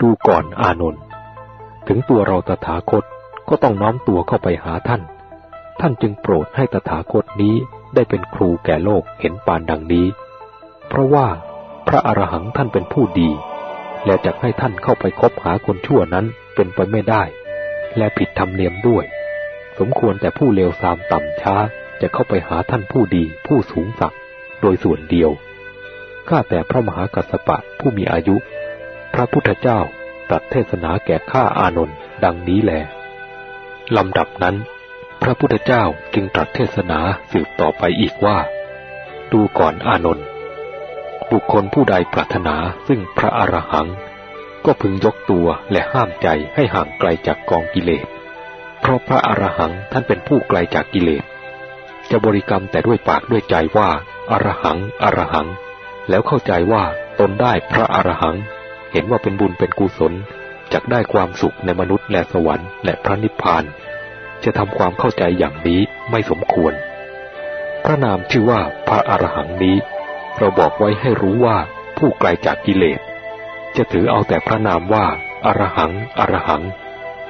ดูก่อนอานนท์ถึงตัวเราตถาคตก็ต้องน้อมตัวเข้าไปหาท่าน ท่านจึงโปรดให้ตถาคตนี้ได้เป็นครูแก่โลกเห็นปานดังนี้ เพราะว่าพระอรหังท่านเป็นผู้ดี และจะให้ท่านเข้าไปคบหาคนชั่วนั้นเป็นไปไม่ได้ และผิดธรรมเนียมด้วย สมควรแต่ผู้เลวทรามต่ำช้าจะเข้าไปหาท่านผู้ดีผู้สูงสักโดยส่วนเดียว ข้าแต่พระมหากัสสปะผู้มีอายุ พระพุทธเจ้าตรัสเทศนาแก่ข้าอานนท์ดังนี้แลลำดับนั้น พระพุทธเจ้าจึงตรัสเทศนาสืบต่อไปอีกว่า ดูก่อนอานนท์บุคคลผู้ใดปรารถนาซึ่งพระอรหัง ก็พึงยกตัวและห้ามใจให้ห่างไกลจากกองกิเลส เพราะพระอรหังท่านเป็นผู้ไกลจากกิเลส จะบริกรรมแต่ด้วยปากด้วยใจว่าอรหังอรหัง แล้วเข้าใจว่าตนได้พระอรหัง ห็นว่าเป็นบุญเป็นกุศลจักได้ความสุขในมนุษย์และสวรรค์และพระนิพพาน จะทำความเข้าใจอย่างนี้ไม่สมควร พระนามชื่อว่าพระอรหังนี้ เราบอกไว้ให้รู้ว่าผู้ไกลจากกิเลส จะถือเอาแต่พระนามว่า อรหัง อรหัง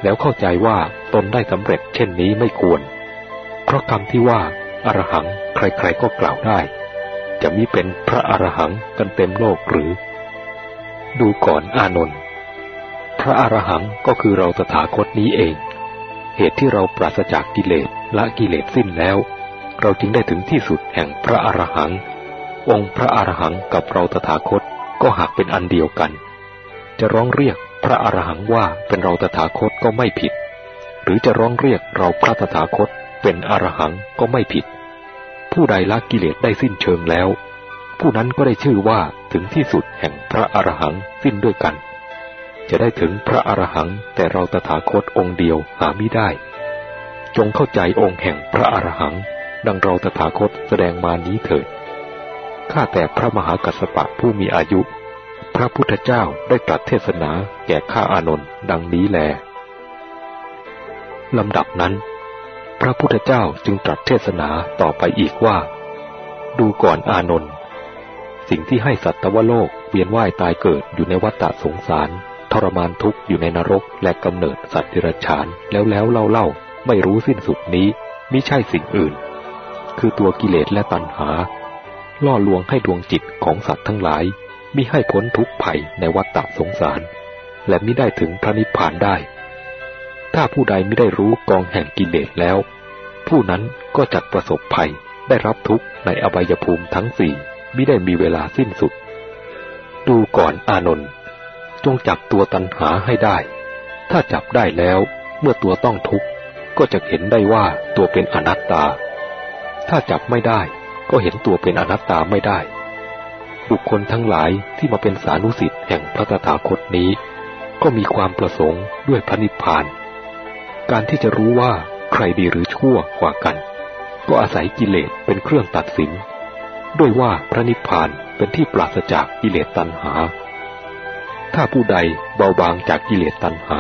แล้วเข้าใจว่าตนได้สำเร็จเช่นนี้ไม่ควร เพราะคำที่ว่า อรหัง ใครๆก็กล่าวได้ จะมีเป็นพระอรหังกันเต็มโลกหรือ ดูก่อนอานนท์พระอรหังก็คือเราตถาคตนี้เอง เหตุที่เราปราศจากกิเลสละกิเลสสิ้นแล้ว เราจึงได้ถึงที่สุดแห่งพระอรหัง องค์พระอรหังกับเราตถาคตก็หากเป็นอันเดียวกัน จะร้องเรียกพระอรหังว่าเป็นเราตถาคตก็ไม่ผิด หรือจะร้องเรียกเราพระตถาคตเป็นอรหังก็ไม่ผิด ผู้ใดละกิเลสได้สิ้นเชิงแล้ว ผู้นั้นก็ได้ชื่อว่า ถึงที่สุดแห่งพระอรหังสิ้นด้วยกัน จะได้ถึงพระอรหังแต่เราตถาคตองค์เดียวหาไม่ได้ จงเข้าใจองค์แห่งพระอรหัง ดังเราตถาคตแสดงมานี้เถิดข้าแต่พระมหากัสสปะผู้มีอายุ พระพุทธเจ้าได้ตรัสเทศนาแก่ข้าอานนท์ดังนี้แลลำดับนั้น พระพุทธเจ้าจึงตรัสเทศนาต่อไปอีกว่า ดูก่อนอานนท์ สิ่งที่ให้สัตวโลกเวียนว่ายตายเกิดอยู่ในวัฏฏะสงสาร ทรมานทุกข์อยู่ในนรก และกำเนิดสัตว์ดิรัจฉานแล้วแล้วเล่าเล่าไม่รู้สิ้นสุดนี้มิใช่สิ่งอื่น คือตัวกิเลสและตัณหา ล่อลวงให้ดวงจิตของสัตว์ทั้งหลายมิให้พ้นทุกข์ภัยในวัฏฏะสงสาร และมิได้ถึงพระนิพพานได้ ถ้าผู้ใดไม่ได้รู้กองแห่งกิเลสแล้ว ผู้นั้นก็จักประสบภัยได้รับทุกข์ในอบายภูมิทั้งสี่ มิได้มีเวลาสิ้นสุด ดูก่อนอานนท์จงจับตัวตัณหาให้ได้ ถ้าจับได้แล้วเมื่อตัวต้องทุกข์ก็จะเห็นได้ว่าตัวเป็นอนัตตา ถ้าจับไม่ได้ก็เห็นตัวเป็นอนัตตาไม่ได้ บุคคลทั้งหลายที่มาเป็นสานุสิทธิ์แห่งพระตถาคตนี้ ก็มีความประสงค์ด้วยพระนิพพาน การที่จะรู้ว่าใครดีหรือชั่วกว่ากัน ก็อาศัยกิเลสเป็นเครื่องตัดสิน ด้วยว่าพระนิพพานเป็นที่ปราศจากกิเลสตัณหา ถ้าผู้ใดเบาบางจากกิเลสตัณหา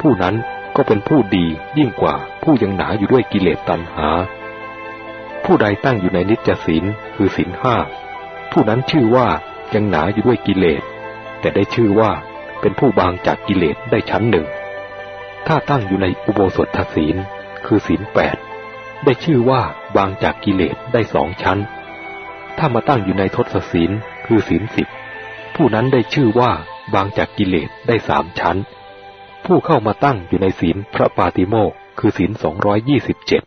ผู้นั้นก็เป็นผู้ดียิ่งกว่าผู้ยังหนาอยู่ด้วยกิเลสตัณหา ผู้ใดตั้งอยู่ในนิจศีลคือศีลห้าผู้นั้นชื่อว่ายังหนาอยู่ด้วยกิเลส แต่ได้ชื่อว่าเป็นผู้บางจากกิเลสได้ชั้นหนึ่ง ถ้าตั้งอยู่ในอุโบสถศีลคือศีลแปดได้ชื่อว่าบางจากกิเลสได้สองชั้น ถ้ามาตั้งอยู่ในทศศีลคือศีลสิบผู้นั้นได้ชื่อว่าบางจากกิเลสได้สามชั้น ผู้เข้ามาตั้งอยู่ในศีลพระปาติโมกคือศีลสองร้อยยี่สิบเจ็ด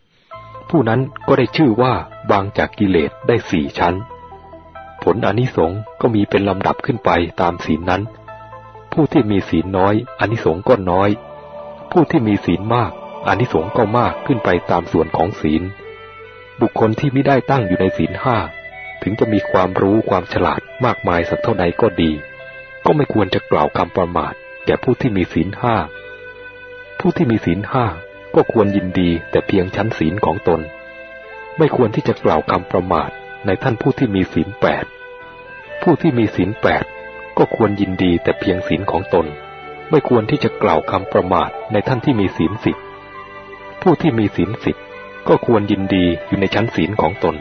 ผู้นั้นก็ได้ชื่อว่าบางจากกิเลสได้สี่ชั้น ผลอนิสงส์ก็มีเป็นลำดับขึ้นไปตามศีลนั้น ผู้ที่มีศีลน้อยอนิสงส์ก็น้อย ผู้ที่มีศีลมากอนิสงส์ก็มากขึ้นไปตามส่วนของศีล บุคคลที่ไม่ได้ตั้งอยู่ในศีลห้า ถึงจะมีความรู้ความฉลาดมากมายสักเท่าไหนก็ดี ก็ไม่ควรจะกล่าวคำประมาทแก่ผู้ที่มีศีลห้า ผู้ที่มีศีลห้าก็ควรยินดีแต่เพียงชั้นศีลของตน ไม่ควรที่จะกล่าวคำประมาทในท่านผู้ที่มีศีลแปด ผู้ที่มีศีลแปดก็ควรยินดีแต่เพียงศีลของตน ไม่ควรที่จะกล่าวคำประมาทในท่านที่มีศีลสิบผู้ที่มีศีลสิบก็ควรยินดีอยู่ในชั้นศีลของตน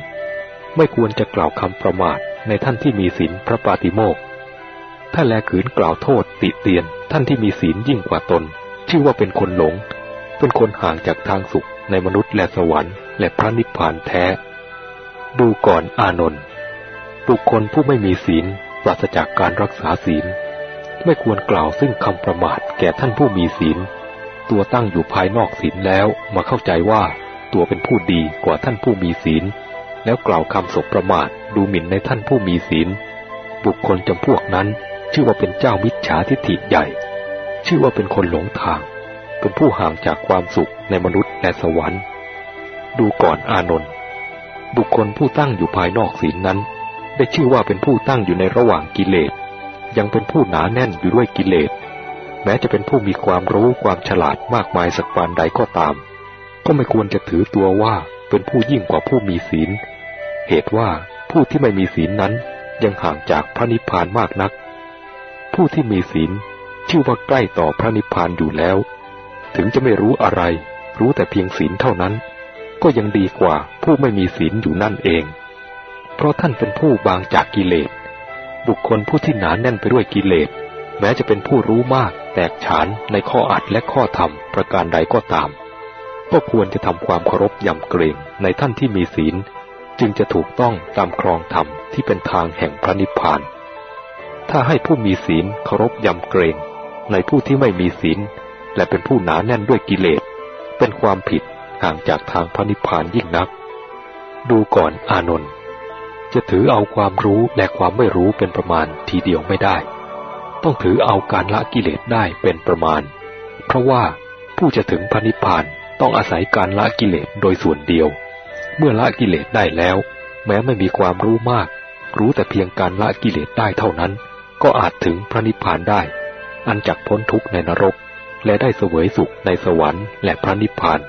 ไม่ควรจะกล่าวคำประมาทในท่านที่มีศีลพระปาติโมกถ้าแลขืนกล่าวโทษติเตียนท่านที่มีศีลยิ่งกว่าตน ชื่อว่าเป็นคนหลง เป็นคนห่างจากทางสุขในมนุษย์และสวรรค์และพระนิพพานแท้ ดูก่อนอานนท์บุคคลผู้ไม่มีศีลปราศจากการรักษาศีล ไม่ควรกล่าวซึ่งคำประมาทแก่ท่านผู้มีศีล ตัวตั้งอยู่ภายนอกศีลแล้วมาเข้าใจว่าตัวเป็นผู้ดีกว่าท่านผู้มีศีล แล้วกล่าวคำสบประมาทดูหมิ่นในท่านผู้มีศีล บุคคลจำพวกนั้น ชื่อว่าเป็นเจ้ามิจฉาทิฏฐิใหญ่ ชื่อว่าเป็นคนหลงทาง เป็นผู้ห่างจากความสุขในมนุษย์และสวรรค์ ดูก่อนอานนท์บุคคลผู้ตั้งอยู่ภายนอกศีลนั้น ได้ชื่อว่าเป็นผู้ตั้งอยู่ในระหว่างกิเลส ยังเป็นผู้หนาแน่นอยู่ด้วยกิเลส แม้จะเป็นผู้มีความรู้ความฉลาดมากมายสักปานใดก็ตาม ก็ไม่ควรจะถือตัวว่า เป็นผู้ยิ่งกว่าผู้มีศีล เหตุว่าผู้ที่ไม่มีศีลนั้นยังห่างจากพระนิพพานมากนัก ผู้ที่มีศีลชื่อว่าใกล้ต่อพระนิพพานอยู่แล้ว ถึงจะไม่รู้อะไร รู้แต่เพียงศีลเท่านั้น ก็ยังดีกว่าผู้ไม่มีศีลอยู่นั่นเอง เพราะท่านเป็นผู้บางจากกิเลส บุคคลผู้ที่หนานแน่นไปด้วยกิเลส แม้จะเป็นผู้รู้มากแตกฉานในข้ออัดและข้อธรรมประการใดก็ตาม ก็ควรจะทำความเคารพยำเกรงในท่านที่มีศีล จึงจะถูกต้องตามครองธรรมที่เป็นทางแห่งพระนิพพาน ถ้าให้ผู้มีศีลเคารพยำเกรง ในผู้ที่ไม่มีศีล และเป็นผู้หนาแน่นด้วยกิเลส เป็นความผิดห่างจากทางพระนิพพานยิ่งนัก ดูก่อนอานนท์จะถือเอาความรู้และความไม่รู้เป็นประมาณทีเดียวไม่ได้ ต้องถือเอาการละกิเลสได้เป็นประมาณ เพราะว่าผู้จะถึงพระนิพพาน ต้องอาศัยการละกิเลสโดยส่วนเดียว เมื่อละกิเลสได้แล้ว แม้ไม่มีความรู้มาก รู้แต่เพียงการละกิเลสได้เท่านั้น ก็อาจถึงพระนิพพานได้ อันจักพ้นทุกข์ในนรก และได้เสวยสุขในสวรรค์และพระนิพพาน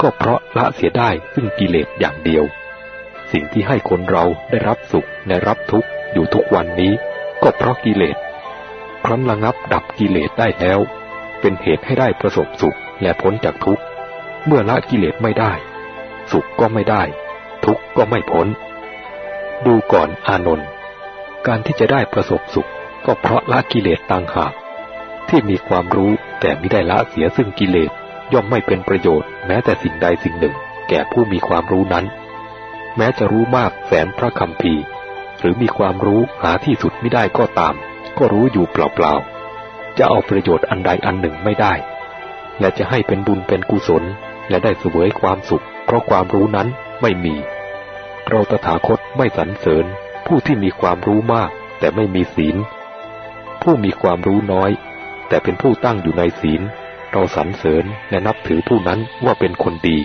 ก็เพราะละเสียได้ซึ่งกิเลสอย่างเดียว สิ่งที่ให้คนเราได้รับสุขในรับทุกข์อยู่ทุกวันนี้ ก็เพราะกิเลสครั้นระงับดับกิเลสได้แล้ว เป็นเหตุให้ได้ประสบสุขและพ้นจากทุกข์ เมื่อละกิเลสไม่ได้ สุขก็ไม่ได้ ทุกข์ก็ไม่พ้น ดูก่อนอานนท์การที่จะได้ประสบสุขก็เพราะละกิเลสต่างหากที่มีความรู้แต่ไม่ได้ละเสียซึ่งกิเลสย่อมไม่เป็นประโยชน์แม้แต่สิ่งใดสิ่งหนึ่ง แก่ผู้มีความรู้นั้น แม้จะรู้มากแสนพระคำพีหรือมีความรู้หาที่สุดไม่ได้ก็ตาม ก็รู้อยู่เปล่าๆจะเอาประโยชน์อันใดอันหนึ่งไม่ได้ และจะให้เป็นบุญเป็นกุศล และได้เสวยความสุข เพราะความรู้นั้นไม่มี เราตถาคตไม่สรรเสริญ ผู้ที่มีความรู้มาก แต่ไม่มีศีล ผู้มีความรู้น้อย แต่เป็นผู้ตั้งอยู่ในศีล เราสรรเสริญและนับถือผู้นั้นว่าเป็นคนดี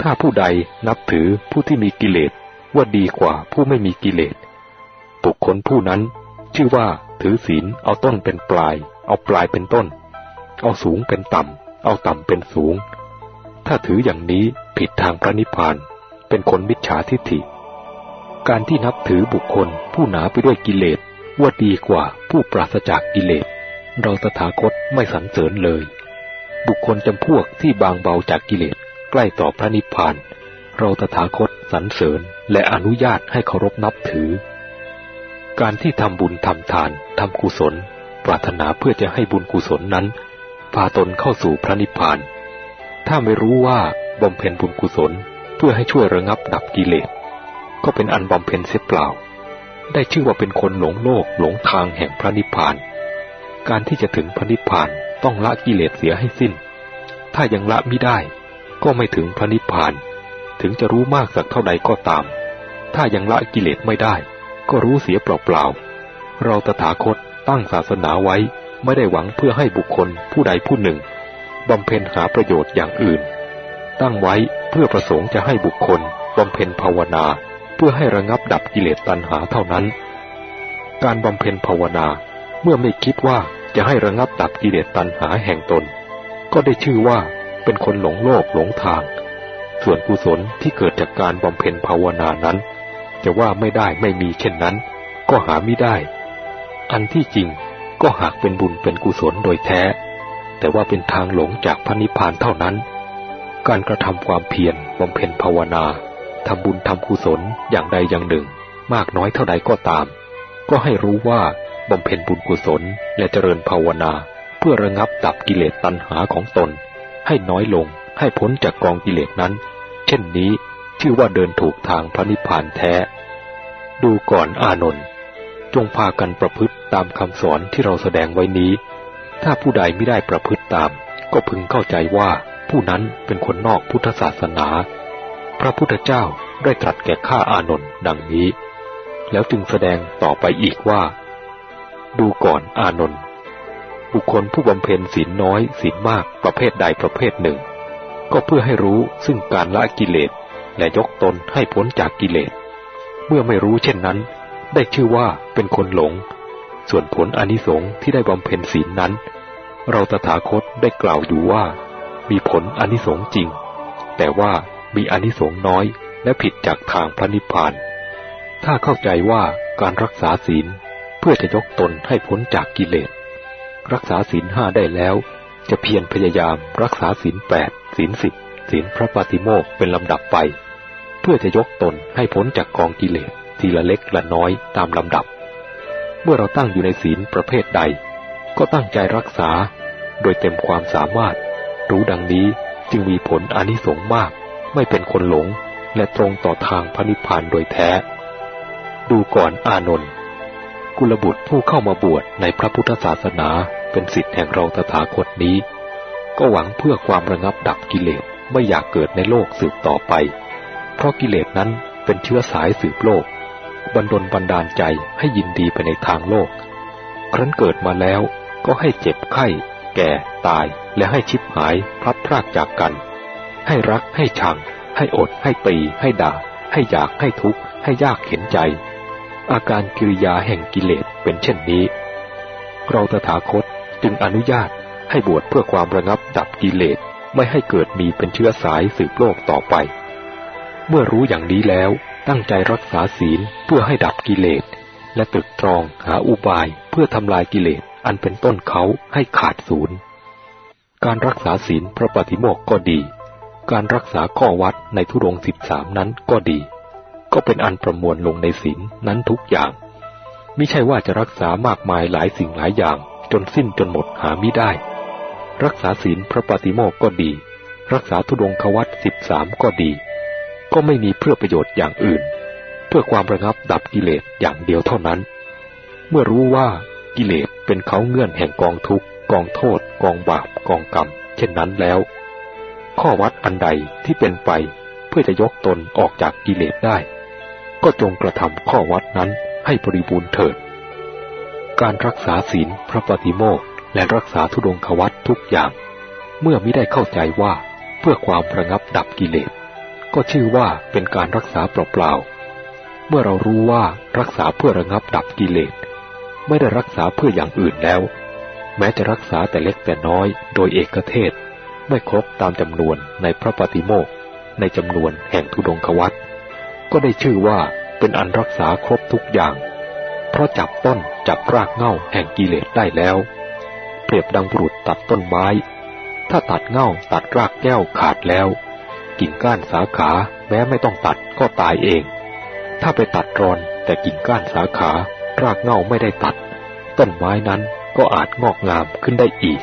ถ้าผู้ใดนับถือผู้ที่มีกิเลสว่าดีกว่าผู้ไม่มีกิเลสบุคคลผู้นั้น ชื่อว่าถือศีลเอาต้นเป็นปลาย เอาปลายเป็นต้น เอาสูงเป็นต่ำ เอาต่ำเป็นสูง ถ้าถืออย่างนี้ผิดทางพระนิพพาน เป็นคนมิจฉาทิฏฐิ การที่นับถือบุคคลผู้หนาไปด้วยกิเลสว่าดีกว่าผู้ปราศจากกิเลส เราตถาคตไม่สรรเสริญเลย บุคคลจำพวกที่บางเบาจากกิเลสใกล้ต่อพระนิพพาน เราตถาคตสรรเสริญและอนุญาตให้เคารพนับถือ การที่ทำบุญทำทานทำกุศล ปรารถนาเพื่อจะให้บุญกุศลนั้น พาตนเข้าสู่พระนิพพาน ถ้าไม่รู้ว่าบำเพ็ญบุญกุศลเพื่อให้ช่วยระงับดับกิเลส ก็เป็นอันบำเพ็ญเสียเปล่า ได้ชื่อว่าเป็นคนหลงโลกหลงทางแห่งพระนิพพาน การที่จะถึงพระนิพพานต้องละกิเลสเสียให้สิ้น ถ้ายังละไม่ได้ ก็ไม่ถึงพระนิพพาน ถึงจะรู้มากสักเท่าใดก็ตาม ถ้ายังละกิเลสไม่ได้ ก็รู้เสียเปล่าๆ เราตถาคตตั้งศาสนาไว้ไม่ได้หวังเพื่อให้บุคคลผู้ใดผู้หนึ่ง บำเพ็ญหาประโยชน์อย่างอื่น ตั้งไว้เพื่อประสงค์จะให้บุคคลบำเพ็ญภาวนา เพื่อให้ระงับดับกิเลสตัณหาเท่านั้น การบำเพ็ญภาวนาเมื่อไม่คิดว่าจะให้ระงับดับกิเลสตัณหาแห่งตน ก็ได้ชื่อว่าเป็นคนหลงโลกหลงทาง ส่วนกุศลที่เกิดจากการบำเพ็ญภาวนานั้น จะว่าไม่ได้ไม่มีเช่นนั้น ก็หาไม่ได้ อันที่จริงก็หากเป็นบุญเป็นกุศลโดยแท้ แต่ว่าเป็นทางหลงจากพระนิพพานเท่านั้น การกระทำความเพียรบำเพ็ญภาวนาทำบุญทำกุศลอย่างใดอย่างหนึ่ง มากน้อยเท่าใดก็ตาม ก็ให้รู้ว่าบำเพ็ญบุญกุศลและเจริญภาวนา เพื่อระงับดับกิเลสตัณหาของตน ให้น้อยลงให้พ้นจากกองกิเลสนั้น เช่นนี้ชื่อว่าเดินถูกทางพระนิพพานแท้ ดูก่อนอานนท์จงพากันประพฤติตามคำสอนที่เราแสดงไว้นี้ ถ้าผู้ใดไม่ได้ประพฤติตาม ก็พึงเข้าใจว่าผู้นั้นเป็นคนนอกพุทธศาสนา พระพุทธเจ้าได้ตรัสแก่ข้าอานนท์ดังนี้ แล้วจึงแสดงต่อไปอีกว่า ดูก่อนอานนท์บุคคลผู้บำเพ็ญศีลน้อยศีลมากประเภทใดประเภทหนึ่ง ก็เพื่อให้รู้ซึ่งการละกิเลสและยกตนให้พ้นจากกิเลส เมื่อไม่รู้เช่นนั้น ได้ชื่อว่าเป็นคนหลง ส่วนผลอนิสงส์ที่ได้บำเพ็ญศีลนั้น เราตถาคตได้กล่าวอยู่ว่า มีผลอนิสงส์จริง แต่ว่ามีอนิสงส์น้อยและผิดจากทางพระนิพพาน ถ้าเข้าใจว่าการรักษาศีลเพื่อจะยกตนให้พ้นจากกิเลส รักษาศีลห้าได้แล้ว จะเพียรพยายามรักษาศีลแปดศีลสิบศีลพระปฏิโมกเป็นลำดับไป เพื่อจะยกตนให้พ้นจากกองกิเลสทีละเล็กละน้อยตามลำดับ เมื่อเราตั้งอยู่ในศีลประเภทใด ก็ตั้งใจรักษา โดยเต็มความสามารถ รู้ดังนี้จึงมีผลอนิสงส์มาก ไม่เป็นคนหลง และตรงต่อทางพระนิพพานโดยแท้ ดูก่อนอานนท์กุลบุตรผู้เข้ามาบวชในพระพุทธศาสนาเป็นสิทธิแห่งเราตถาคตนี้ ก็หวังเพื่อความระงับดับกิเลสไม่อยากเกิดในโลกสืบต่อไป เพราะกิเลสนั้นเป็นเชื้อสายสืบโลก บันดลบันดาลใจให้ยินดีไปในทางโลก ครั้นเกิดมาแล้ว ก็ให้เจ็บไข้ แก่ตายและให้ชิบหายพลัดพรากจากกัน ให้รักให้ชัง ให้อดให้ตีให้ด่า ให้อยากให้ทุกข์ ให้ยากเข็นใจ อาการกิริยาแห่งกิเลสเป็นเช่นนี้ เราตถาคตจึงอนุญาตให้บวชเพื่อความระงับดับกิเลสไม่ให้เกิดมีเป็นเชื้อสายสืบโลกต่อไป เมื่อรู้อย่างนี้แล้วตั้งใจรักษาศีลเพื่อให้ดับกิเลส และตรึกตรองหาอุบายเพื่อทำลายกิเลส อันเป็นต้นเขาให้ขาดศูนย์ การรักษาศีลพระปฏิโมกก็ดี การรักษาข้อวัดในทุรงสิบสามนั้นก็ดี ก็เป็นอันประมวลลงในศีลนั้นทุกอย่างมิใช่ว่าจะรักษามากมายหลายสิ่งหลายอย่างจนสิ้นจนหมดหามิได้ รักษาศีลพระปฏิโมกก็ดี รักษาทุดงควัตสิบสามก็ดี ก็ไม่มีเพื่อประโยชน์อย่างอื่น เพื่อความระงับดับกิเลสอย่างเดียวเท่านั้น เมื่อรู้ว่ากิเลส เป็นเขาเงื่อนแห่งกองทุกข์กองโทษ กองบาปกองกรรม เช่นนั้นแล้ว ข้อวัดอันใดที่เป็นไปเพื่อจะยกตนออกจากกิเลสได้ ก็จงกระทำข้อวัดนั้นให้บริบูรณ์เถิด การรักษาศีลพระปฏิโมกและรักษาทุดงควัตทุกอย่าง เมื่อไม่ได้เข้าใจว่าเพื่อความระงับดับกิเลส ก็ชื่อว่าเป็นการรักษาเปล่าๆเมื่อเรารู้ว่ารักษาเพื่อระงับดับกิเลส ไม่ได้รักษาเพื่ออย่างอื่นแล้ว แม้จะรักษาแต่เล็กแต่น้อยโดยเอกเทศ ไม่ครบตามจำนวนในพระปฏิโมกในจำนวนแห่งทุดงควัตก็ได้ชื่อว่าเป็นอันรักษาครบทุกอย่าง เพราะจับต้นจับรากเง่าแห่งกิเลสได้แล้วรียบดังบุรุษตัดต้นไม้ ถ้าตัดเง่าตัดรากแก้วขาดแล้ว กิ่งก้านสาขาแม้ไม่ต้องตัดก็ตายเอง ถ้าไปตัดรอนแต่กิ่งก้านสาขา รากเง่าไม่ได้ตัด ต้นไม้นั้นก็อาจงอกงามขึ้นได้อีก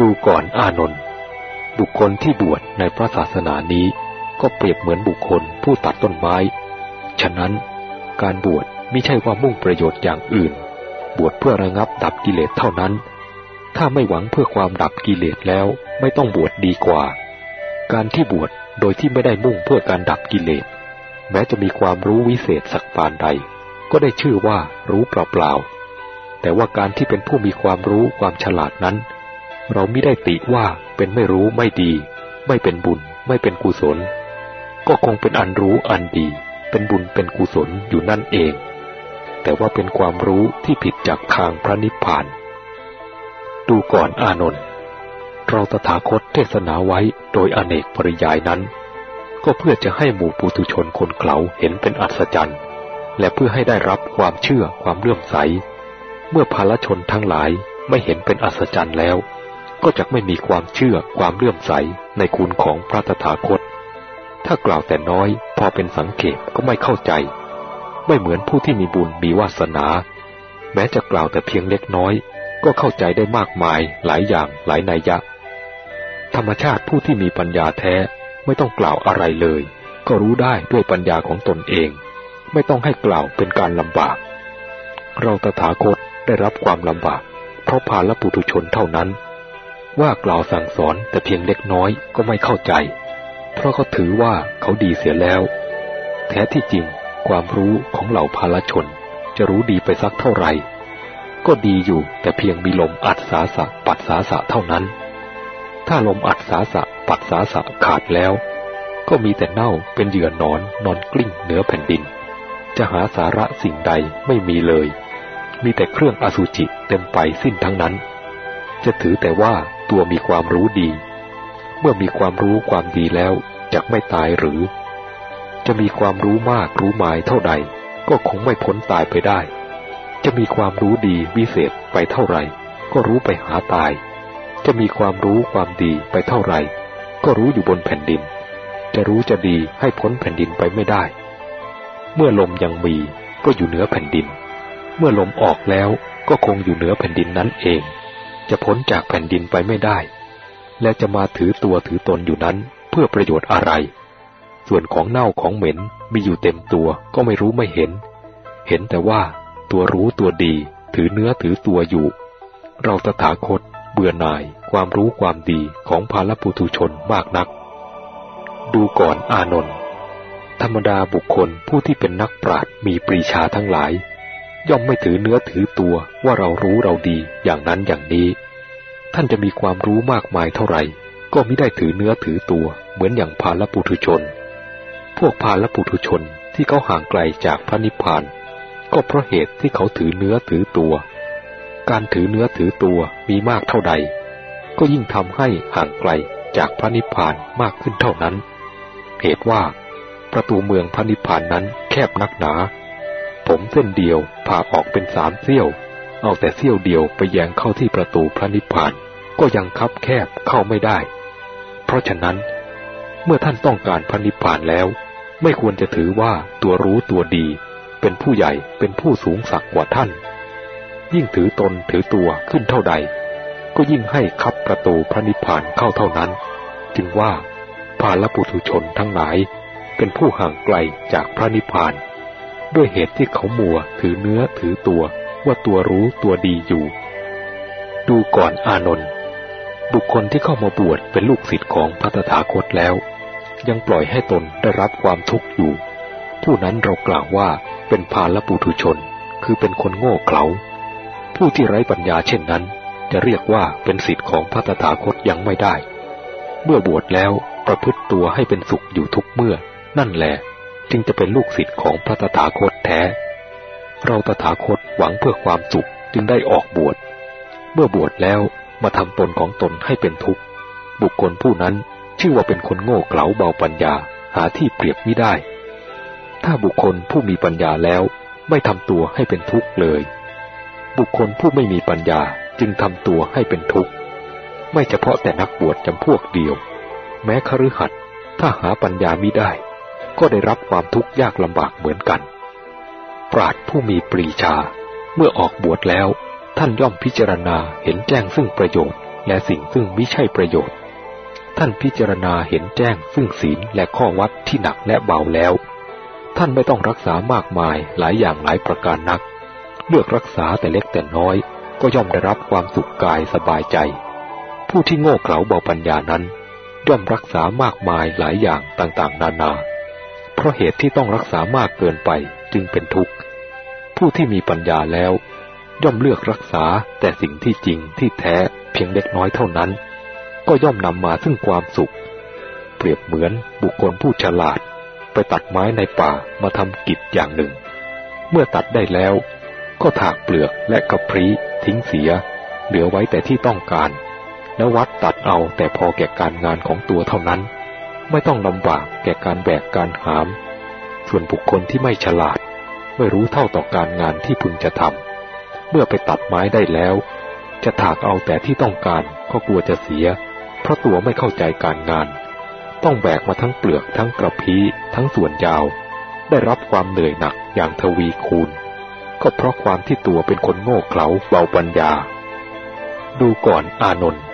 ดูก่อนอานนท์บุคคลที่บวชในพระศาสนานี้ก็เปรียบเหมือนบุคคลผู้ตัดต้นไม้ ฉะนั้นการบวชไม่ใช่ว่ามุ่งประโยชน์อย่างอื่น บวชเพื่อระงับดับกิเลสเท่านั้น ถ้าไม่หวังเพื่อความดับกิเลสแล้วไม่ต้องบวชดดีกว่า การที่บวชโดยที่ไม่ได้มุ่งเพื่อการดับกิเลส แม้จะมีความรู้วิเศษสักปานใด ก็ได้ชื่อว่ารู้เปล่าๆ แต่ว่าการที่เป็นผู้มีความรู้ความฉลาดนั้น เราไม่ได้ติว่าเป็นไม่รู้ไม่ดี ไม่เป็นบุญ ไม่เป็นกุศล ก็คงเป็นอันรู้อันดี เป็นบุญเป็นกุศลอยู่นั่นเอง แต่ว่าเป็นความรู้ที่ผิดจากทางพระนิพพาน ดูก่อนอานนท์เราตถาคตเทศนาไว้โดยอเนกปริยายนั้น ก็เพื่อจะให้หมู่ปุถุชนคนเขาเห็นเป็นอัศจรรย์ และเพื่อให้ได้รับความเชื่อความเลื่อมใส เมื่อภาลชนทั้งหลายไม่เห็นเป็นอัศจรรย์แล้ว ก็จะไม่มีความเชื่อความเลื่อมใสในคุณของพระตถาคต ถ้ากล่าวแต่น้อยพอเป็นสังเกตก็ไม่เข้าใจ ไม่เหมือนผู้ที่มีบุญมีวาสนา แม้จะกล่าวแต่เพียงเล็กน้อย ก็เข้าใจได้มากมายหลายอย่างหลายนัยยะ ธรรมชาติผู้ที่มีปัญญาแท้ไม่ต้องกล่าวอะไรเลย ก็รู้ได้ด้วยปัญญาของตนเอง ไม่ต้องให้กล่าวเป็นการลำบาก เราตถาคตได้รับความลำบาก เพราะภาลปุถุชนเท่านั้น ว่ากล่าวสั่งสอนแต่เพียงเล็กน้อยก็ไม่เข้าใจ เพราะเขาถือว่าเขาดีเสียแล้ว แท้ที่จริงความรู้ของเหล่าภาลชน จะรู้ดีไปสักเท่าไหร่ ก็ดีอยู่แต่เพียงมีลมอัดสาสะปัดสาสะเท่านั้น ถ้าลมอัดสาสะปัดสาสะขาดแล้ว ก็มีแต่เน่าเป็นเหยื่อนอนนอนกลิ้งเหนือแผ่นดิน จะหาสาระสิ่งใดไม่มีเลย มีแต่เครื่องอสุจิเต็มไปสิ้นทั้งนั้น จะถือแต่ว่าตัวมีความรู้ดี เมื่อมีความรู้ความดีแล้วจะไม่ตายหรือ จะมีความรู้มากรู้หมายเท่าใด ก็คงไม่พ้นตายไปได้ จะมีความรู้ดีวิเศษไปเท่าไหร่ ก็รู้ไปหาตาย จะมีความรู้ความดีไปเท่าไหร่ ก็รู้อยู่บนแผ่นดิน จะรู้จะดีให้พ้นแผ่นดินไปไม่ได้ เมื่อลมยังมีก็อยู่เหนือแผ่นดิน เมื่อลมออกแล้วก็คงอยู่เหนือแผ่นดินนั้นเอง จะพ้นจากแผ่นดินไปไม่ได้ และจะมาถือตัวถือตนอยู่นั้นเพื่อประโยชน์อะไร ส่วนของเน่าของเหม็นมีอยู่เต็มตัวก็ไม่รู้ไม่เห็น เห็นแต่ว่าตัวรู้ตัวดีถือเนื้อถือตัวอยู่ เราตถาคตเบื่อหน่ายความรู้ความดีของภาลปุถุชนมากนัก ดูก่อนอานนท์ ธรรมดาบุคคลผู้ที่เป็นนักปราชญ์มีปรีชาทั้งหลาย ย่อมไม่ถือเนื้อถือตัวว่าเรารู้เราดีอย่างนั้นอย่างนี้ ท่านจะมีความรู้มากมายเท่าไหร่ ก็ไม่ได้ถือเนื้อถือตัว เหมือนอย่างภาลปุถุชน พวกภาลปุถุชนที่เขาห่างไกลจากพระนิพพาน ก็เพราะเหตุที่เขาถือเนื้อถือตัว การถือเนื้อถือตัวมีมากเท่าใด ก็ยิ่งทำให้ห่างไกลจากพระนิพพานมากขึ้นเท่านั้น เหตุว่า ประตูเมืองพระนิพพานนั้นแคบนักหนา ผมเส้นเดียวผ่าออกเป็นสามเสี้ยว เอาแต่เสี้ยวเดียวไปแยงเข้าที่ประตูพระนิพพานก็ยังคับแคบเข้าไม่ได้ เพราะฉะนั้น เมื่อท่านต้องการพระนิพพานแล้ว ไม่ควรจะถือว่าตัวรู้ตัวดี เป็นผู้ใหญ่เป็นผู้สูงสักกว่าท่าน ยิ่งถือตนถือตัวขึ้นเท่าใด ก็ยิ่งให้คับประตูพระนิพพานเข้าเท่านั้น จึงว่าภาลปุถุชนทั้งหลาย เป็นผู้ห่างไกลจากพระนิพพาน ด้วยเหตุที่เขามัวถือเนื้อถือตัวว่าตัวรู้ตัวดีอยู่ ดูก่อนอานนท์บุคคลที่เข้ามาบวชเป็นลูกศิษย์ของพระตถาคตแล้ว ยังปล่อยให้ตนได้รับความทุกข์อยู่ ผู้นั้นเรากล่าวว่าเป็นภาลปุถุชน คือเป็นคนโง่เขลาผู้ที่ไร้ปัญญาเช่นนั้น จะเรียกว่าเป็นศิษย์ของพระตถาคตยังไม่ได้ เมื่อบวชแล้วประพฤติตัวให้เป็นสุขอยู่ทุกเมื่อ นั่นแหละจึงจะเป็นลูกศิษย์ของพระตถาคตแท้ เราตถาคตหวังเพื่อความสุขจึงได้ออกบวช เมื่อบวชแล้วมาทำตนของตนให้เป็นทุกข์ บุคคลผู้นั้นชื่อว่าเป็นคนโง่เขลาเบาปัญญาหาที่เปรียบไม่ได้ ถ้าบุคคลผู้มีปัญญาแล้วไม่ทำตัวให้เป็นทุกข์เลย บุคคลผู้ไม่มีปัญญาจึงทำตัวให้เป็นทุกข์ ไม่เฉพาะแต่นักบวชจำพวกเดียว แม้คฤหัสถ์ถ้าหาปัญญามิได้ ก็ได้รับความทุกข์ยากลำบากเหมือนกัน ปราดผู้มีปรีชา เมื่อออกบวชแล้ว ท่านย่อมพิจารณาเห็นแจ้งซึ่งประโยชน์ และสิ่งซึ่งไม่ใช่ประโยชน์ ท่านพิจารณาเห็นแจ้งซึ่งศีลและข้อวัดที่หนักและเบาแล้ว ท่านไม่ต้องรักษามากมายหลายอย่างหลายประการนัก เลือกรักษาแต่เล็กแต่น้อย ก็ย่อมได้รับความสุขกายสบายใจ ผู้ที่โง่เขลาเบาปัญญานั้นย่อมรักษามากมายหลายอย่างต่างๆ นานาเพ ราะเหตุที่ต้องรักษามากเกินไปจึงเป็นทุกข์ ผู้ที่มีปัญญาแล้ว ย่อมเลือกรักษาแต่สิ่งที่จริงที่แท้เพียงเล็กน้อยเท่านั้น ก็ย่อมนำมาซึ่งความสุข เปรียบเหมือนบุคคลผู้ฉลาด ไปตัดไม้ในป่ามาทำกิจอย่างหนึ่ง เมื่อตัดได้แล้ว ก็ถากเปลือกและกระพริทิ้งเสีย เหลือไว้แต่ที่ต้องการ แล้ววัดตัดเอาแต่พอแก่การงานของตัวเท่านั้น ไม่ต้องลำบากแก่การแบกการหาม ส่วนบุคคลที่ไม่ฉลาด ไม่รู้เท่าต่อการงานที่พึงจะทำเมื่อไปตัดไม้ได้แล้ว จะถากเอาแต่ที่ต้องการก็กลัวจะเสีย เพราะตัวไม่เข้าใจการงาน ต้องแบกมาทั้งเปลือกทั้งกระพี้ทั้งส่วนยาว ได้รับความเหนื่อยหนักอย่างทวีคูณ ก็เพราะความที่ตัวเป็นคนโง่เขลาเบาปัญญา ดูก่อนอานนท์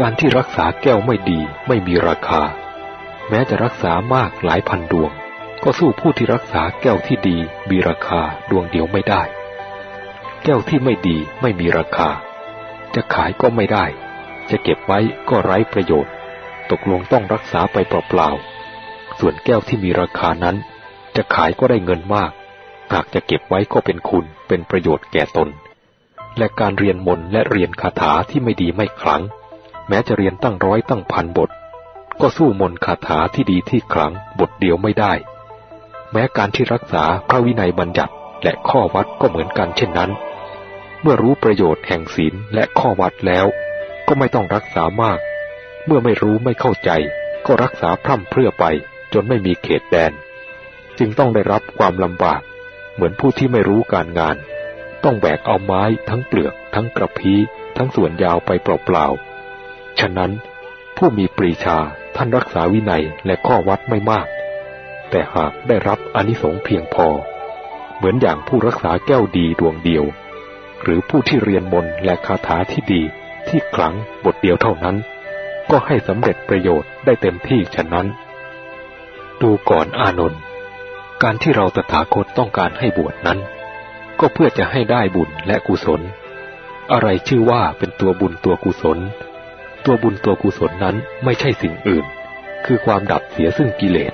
การที่รักษาแก้วไม่ดีไม่มีราคา แม้จะรักษามากหลายพันดวง ก็สู้ผู้ที่รักษาแก้วที่ดีมีราคาดวงเดียวไม่ได้ แก้วที่ไม่ดีไม่มีราคา จะขายก็ไม่ได้ จะเก็บไว้ก็ไร้ประโยชน์ ตกลงต้องรักษาไปเปล่าๆส่วนแก้วที่มีราคานั้น จะขายก็ได้เงินมาก หากจะเก็บไว้ก็เป็นคุณเป็นประโยชน์แก่ตน และการเรียนมนและเรียนคาถาที่ไม่ดีไม่คลัง แม้จะเรียนตั้งร้อยตั้งพันบท ก็สู้มนคาถาที่ดีที่คลังบทเดียวไม่ได้ แม้การที่รักษาพระวินัยบัญญัติและข้อวัดก็เหมือนกันเช่นนั้น เมื่อรู้ประโยชน์แห่งศีลและข้อวัดแล้ว ก็ไม่ต้องรักษามาก เมื่อไม่รู้ไม่เข้าใจ ก็รักษาพร่ำเพรื่อไปจนไม่มีเขตแดน จึงต้องได้รับความลำบาก เหมือนผู้ที่ไม่รู้การงาน ต้องแบกเอาไม้ทั้งเปลือก ทั้งกระพี้ทั้งส่วนยาวไปเปล่าๆฉะนั้นผู้มีปรีชา ท่านรักษาวินัยและข้อวัดไม่มาก แต่หากได้รับอนิสงส์เพียงพอ เหมือนอย่างผู้รักษาแก้วดีดวงเดียว หรือผู้ที่เรียนมนและคาถาที่ดีที่คลังบทเดียวเท่านั้น ก็ให้สำเร็จประโยชน์ได้เต็มที่ฉะนั้น ดูก่อนอานนท์การที่เราตถาคตต้องการให้บวชนั้น ก็เพื่อจะให้ได้บุญและกุศล อะไรชื่อว่าเป็นตัวบุญตัวกุศล ตัวบุญตัวกุศลนั้นไม่ใช่สิ่งอื่น คือความดับเสียซึ่งกิเลส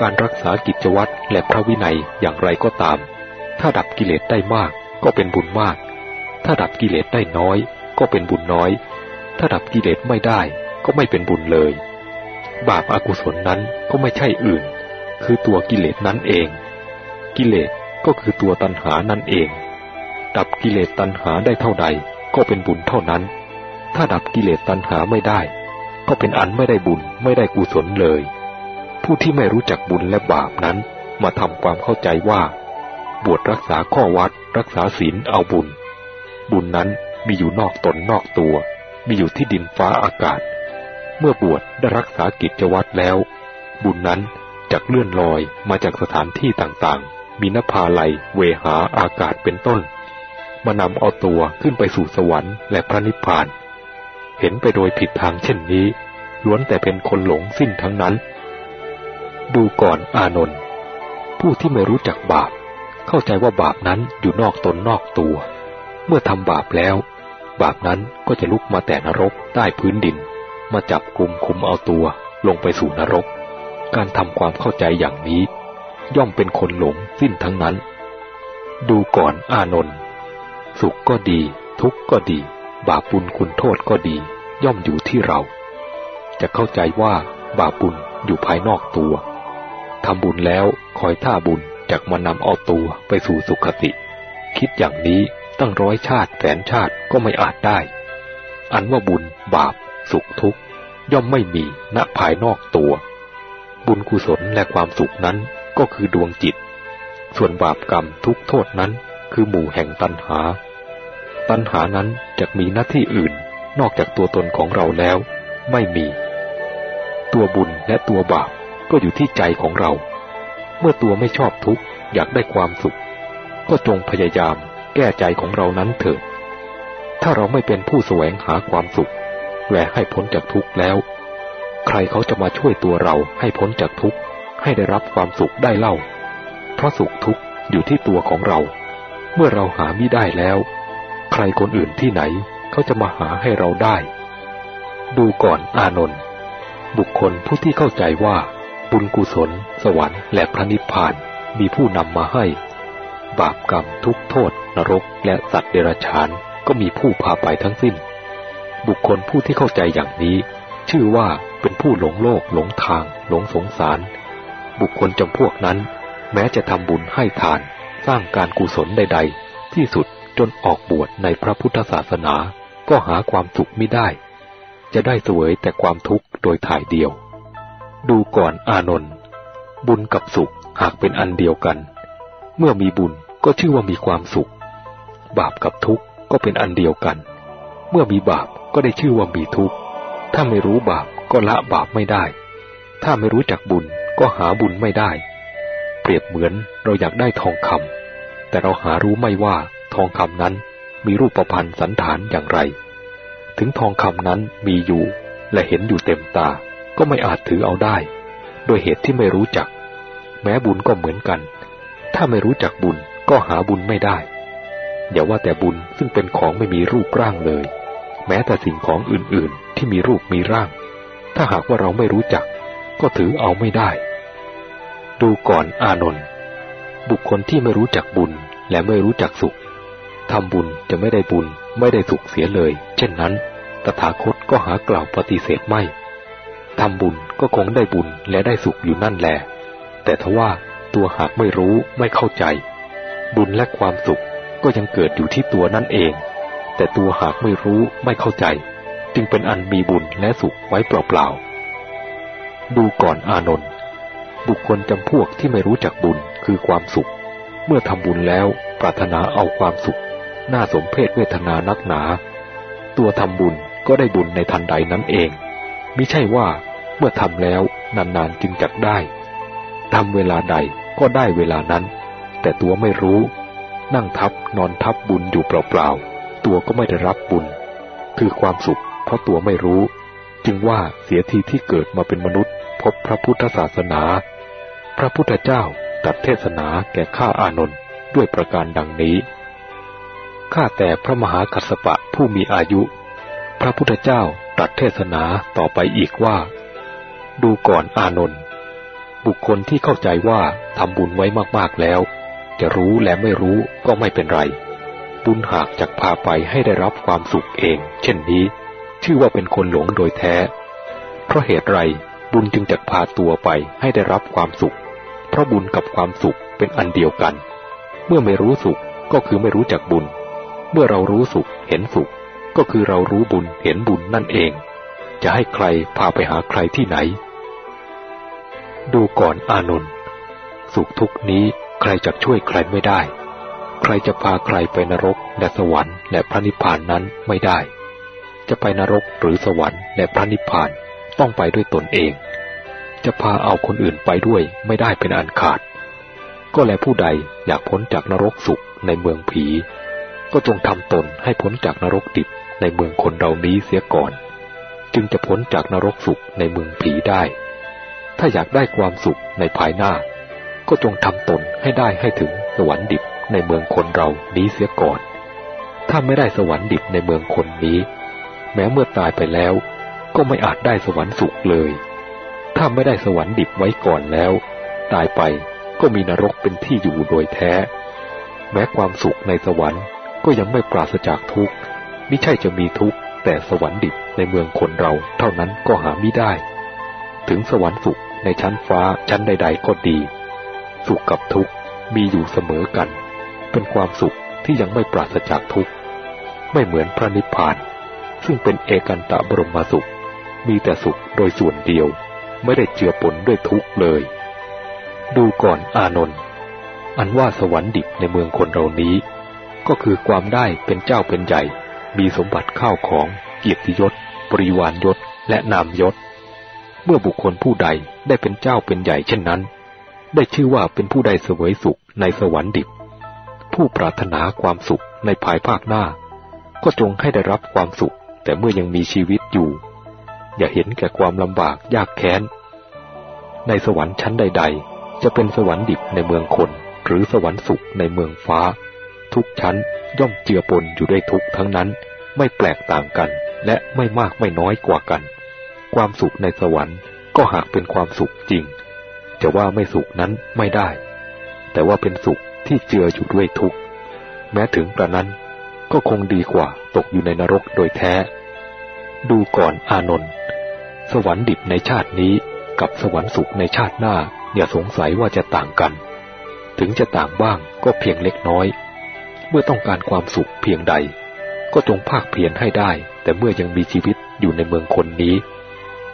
การรักษากิจวัตรและพระวินัยอย่างไรก็ตาม ถ้าดับกิเลสได้มากก็เป็นบุญมาก ถ้าดับกิเลสได้น้อย ก็เป็นบุญน้อย ถ้าดับกิเลสไม่ได้ก็ไม่เป็นบุญเลย บาปอากุศลนั้นก็ไม่ใช่อื่น คือตัวกิเลสนั้นเอง กิเลสก็คือตัวตัณหานั่นเอง ดับกิเลสตัณหาได้เท่าใดก็เป็นบุญเท่านั้น ถ้าดับกิเลสตัณหาไม่ได้ ก็เป็นอันไม่ได้บุญไม่ได้กุศลเลย ผู้ที่ไม่รู้จักบุญและบาปนั้น มาทำความเข้าใจว่า บวชรักษาข้อวัด รักษาศีลเอาบุญ บุญนั้นมีอยู่นอกตนนอกตัว มีอยู่ที่ดินฟ้าอากาศ เมื่อบวชได้รักษากิจวัตรแล้ว บุญนั้นจะเลื่อนลอยมาจากสถานที่ต่างๆ มีนภาลัย เวหาอากาศเป็นต้น มานำเอาตัวขึ้นไปสู่สวรรค์และพระนิพพาน เห็นไปโดยผิดทางเช่นนี้ ล้วนแต่เป็นคนหลงสิ้นทั้งนั้น ดูก่อนอานนท์ผู้ที่ไม่รู้จักบาป เข้าใจว่าบาปนั้นอยู่นอกตนนอกตัว เมื่อทำบาปแล้ว บาปนั้นก็จะลุกมาแต่นรกใต้พื้นดิน มาจับกลุ่มคุมเอาตัวลงไปสู่นรก การทำความเข้าใจอย่างนี้ ย่อมเป็นคนหลงสิ้นทั้งนั้น ดูก่อนอานนท์สุขก็ดี ทุกข์ก็ดี บาปบุญคุณโทษก็ดี ย่อมอยู่ที่เรา จะเข้าใจว่าบาปบุญอยู่ภายนอกตัวทำบุญแล้วคอยท่าบุญจากมานำเอาตัวไปสู่สุขติ คิดอย่างนี้ตั้งร้อยชาติแสนชาติก็ไม่อาจได้ อันว่าบุญบาป สุขทุกข์ ย่อมไม่มีณภายนอกตัว บุญกุศลและความสุขนั้นก็คือดวงจิต ส่วนบาปกรรมทุกโทษนั้นคือหมู่แห่งตัณหา ตัณหานั้นจะมีหน้าที่อื่น นอกจากตัวตนของเราแล้ว ไม่มี ตัวบุญและตัวบาปก็อยู่ที่ใจของเรา เมื่อตัวไม่ชอบทุกข์อยากได้ความสุข ก็จงพยายามแก้ใจของเรานั้นเถิด ถ้าเราไม่เป็นผู้แสวงหาความสุขและให้พ้นจากทุกข์แล้ว ใครเขาจะมาช่วยตัวเราให้พ้นจากทุกข์ให้ได้รับความสุขได้เล่า เพราะสุขทุกข์อยู่ที่ตัวของเรา เมื่อเราหาไม่ได้แล้ว ใครคนอื่นที่ไหนเขาจะมาหาให้เราได้ ดูก่อนอานนท์บุคคลผู้ที่เข้าใจว่า บุญกุศล สวรรค์และพระนิพพานมีผู้นำมาให้ บาปกรรมทุกโทษ นรก และสัตว์เดรัจฉานก็มีผู้พาไปทั้งสิ้น บุคคลผู้ที่เข้าใจอย่างนี้ ชื่อว่าเป็นผู้หลงโลก หลงทาง หลงสงสาร บุคคลจำพวกนั้น แม้จะทำบุญให้ทาน สร้างการกุศลใด ๆ ที่สุด จนออกบวชในพระพุทธศาสนาก็หาความสุขไม่ได้ จะได้สวยแต่ความทุกข์โดยถ่ายเดียว ดูก่อนอานนท์บุญกับสุขหากเป็นอันเดียวกัน เมื่อมีบุญก็ชื่อว่ามีความสุข บาปกับทุกข์ก็เป็นอันเดียวกัน เมื่อมีบาปก็ได้ชื่อว่ามีทุกข์ ถ้าไม่รู้บาปก็ละบาปไม่ได้ ถ้าไม่รู้จักบุญก็หาบุญไม่ได้ เปรียบเหมือนเราอยากได้ทองคำแต่เราหารู้ไม่ว่า ทองคำนั้นมีรูปประพันธ์สันฐานอย่างไร ถึงทองคำนั้นมีอยู่และเห็นอยู่เต็มตา ก็ไม่อาจถือเอาได้ โดยเหตุที่ไม่รู้จัก แม้บุญก็เหมือนกัน ถ้าไม่รู้จักบุญก็หาบุญไม่ได้ อย่าว่าแต่บุญซึ่งเป็นของไม่มีรูปร่างเลย แม้แต่สิ่งของอื่นๆที่มีรูปมีร่าง ถ้าหากว่าเราไม่รู้จัก ก็ถือเอาไม่ได้ ดูก่อนอานนท์บุคคลที่ไม่รู้จักบุญและไม่รู้จักสุข ทำบุญจะไม่ได้บุญไม่ได้สุขเสียเลย เช่นนั้น ตถาคตก็หากล่าวปฏิเสธไม่ทำบุญก็คงได้บุญและได้สุขอยู่นั่นแหละแต่ทว่าตัวหากไม่รู้ไม่เข้าใจ บุญและความสุขก็ยังเกิดอยู่ที่ตัวนั่นเอง แต่ตัวหากไม่รู้ไม่เข้าใจ จึงเป็นอันมีบุญและสุขไว้เปล่าๆดูก่อนอานนท์บุคคลจำพวกที่ไม่รู้จักบุญคือความสุข เมื่อทำบุญแล้วปรารถนาเอาความสุข น่าสมเพศเวทนานักหนา ตัวทำบุญก็ได้บุญในทันใดนั้นเองมิใช่ว่าเมื่อทำแล้วนานๆจึงจักได้ทำเวลาใดก็ได้เวลานั้น แต่ตัวไม่รู้ นั่งทับนอนทับบุญอยู่เปล่าๆ ตัวก็ไม่ได้รับบุญ คือความสุข เพราะตัวไม่รู้ จึงว่าเสียทีที่เกิดมาเป็นมนุษย์ พบพระพุทธศาสนา พระพุทธเจ้าตัดเทศนาแก่ข้าอานนท์ด้วยประการดังนี้ ข้าแต่พระมหากัสสปะผู้มีอายุ พระพุทธเจ้าตรัสเทศนาต่อไปอีกว่า ดูก่อนอานนท์บุคคลที่เข้าใจว่าทำบุญไว้มากๆแล้ว จะรู้และไม่รู้ก็ไม่เป็นไร บุญหากจากพาไปให้ได้รับความสุขเอง เช่นนี้ ชื่อว่าเป็นคนหลงโดยแท้ เพราะเหตุไรบุญจึงจักพาตัวไปให้ได้รับความสุข เพราะบุญกับความสุขเป็นอันเดียวกัน เมื่อไม่รู้สุขก็คือไม่รู้จักบุญ เมื่อเรารู้สุขเห็นสุข ก็คือเรารู้บุญเห็นบุญนั่นเอง จะให้ใครพาไปหาใครที่ไหน ดูก่อนอานนท์สุขทุกนี้ใครจะช่วยใครไม่ได้ ใครจะพาใครไปนรกและสวรรค์และพระนิพพานนั้นไม่ได้ จะไปนรกหรือสวรรค์และพระนิพพานต้องไปด้วยตนเอง จะพาเอาคนอื่นไปด้วยไม่ได้เป็นอันขาด ก็แลผู้ใดอยากพ้นจากนรกสุขในเมืองผี ก็จงทำตนให้พ้นจากนรกดิบในเมืองคนเรานี้เสียก่อน จึงจะพ้นจากนรกสุขในเมืองผีได้ ถ้าอยากได้ความสุขในภายหน้า ก็จงทำตนให้ได้ให้ถึงสวรรค์ดิบในเมืองคนเรานี้เสียก่อน ถ้าไม่ได้สวรรค์ดิบในเมืองคนนี้ แม้เมื่อตายไปแล้ว ก็ไม่อาจได้สวรรค์สุขเลย ถ้าไม่ได้สวรรค์ดิบไว้ก่อนแล้ว ตายไปก็มีนรกเป็นที่อยู่โดยแท้ แม้ความสุขในสวรรค์ ก็ยังไม่ปราศจากทุกข์ไม่ใช่จะมีทุกข์แต่สวรรค์ดิบในเมืองคนเราเท่านั้นก็หาไม่ได้ ถึงสวรรค์สุขในชั้นฟ้าชั้นใด ๆ ก็ดี สุขกับทุกข์มีอยู่เสมอกัน เป็นความสุขที่ยังไม่ปราศจากทุกข์ไม่เหมือนพระนิพพาน ซึ่งเป็นเอกันตะบรมสุข มีแต่สุขโดยส่วนเดียว ไม่ได้เจือปนด้วยทุกข์เลย ดูก่อนอานนท์อันว่าสวรรค์ดิบในเมืองคนเรานี้ ก็คือความได้เป็นเจ้าเป็นใหญ่ มีสมบัติข้าวของ เกียรติยศ ปริวานยศ และนามยศ เมื่อบุคคลผู้ใดได้เป็นเจ้าเป็นใหญ่เช่นนั้น ได้ชื่อว่าเป็นผู้ใดเสวยสุขในสวรรค์ดิบ ผู้ปรารถนาความสุขในภายภาคหน้า ก็จงให้ได้รับความสุข แต่เมื่อยังมีชีวิตอยู่ อย่าเห็นแก่ความลำบากยากแค้น ในสวรรค์ชั้นใด ๆ จะเป็นสวรรค์ดิบในเมืองคน หรือสวรรค์สุขในเมืองฟ้า ทุกชั้นย่อมเจือปนอยู่ด้วยทุกทั้งนั้น ไม่แปลกต่างกัน และไม่มากไม่น้อยกว่ากัน ความสุขในสวรรค์ก็หากเป็นความสุขจริง จะว่าไม่สุขนั้นไม่ได้ แต่ว่าเป็นสุขที่เจืออยู่ด้วยทุกข์แม้ถึงกระนั้นก็คงดีกว่าตกอยู่ในนรกโดยแท้ ดูก่อนอานนท์สวรรค์ดิบในชาตินี้กับสวรรค์สุขในชาติหน้าอย่าสงสัยว่าจะต่างกัน ถึงจะต่างบ้างก็เพียงเล็กน้อย เมื่อต้องการความสุขเพียงใด ก็จงภาคเพียรให้ได้ แต่เมื่อยังมีชีวิตอยู่ในเมืองคนนี้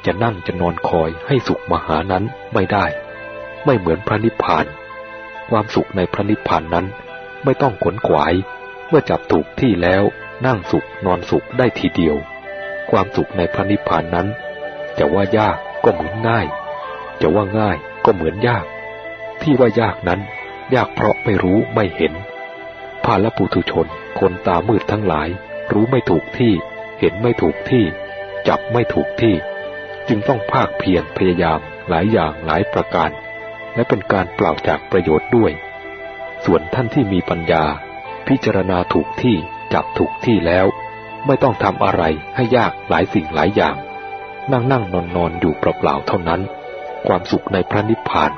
จะนั่งจะนอนคอยให้สุขมหานั้นไม่ได้ ไม่เหมือนพระนิพพาน ความสุขในพระนิพพานนั้นไม่ต้องขนขวาย เมื่อจับถูกที่แล้วนั่งสุขนอนสุขได้ทีเดียว ความสุขในพระนิพพานนั้น จะว่ายากก็เหมือนง่าย จะว่าง่ายก็เหมือนยาก ที่ว่ายากนั้น ยากเพราะไม่รู้ไม่เห็น ภาลปุถุชน คนตามืดทั้งหลาย รู้ไม่ถูกที่ เห็นไม่ถูกที่ จับไม่ถูกที่ จึงต้องภาคเพียรพยายามหลายอย่างหลายประการ และเป็นการเปล่าจากประโยชน์ด้วย ส่วนท่านที่มีปัญญา พิจารณาถูกที่จับถูกที่แล้ว ไม่ต้องทำอะไรให้ยากหลายสิ่งหลายอย่าง นั่งนั่งนอนนอนอยู่เปล่าๆเท่านั้น ความสุขในพระนิพพาน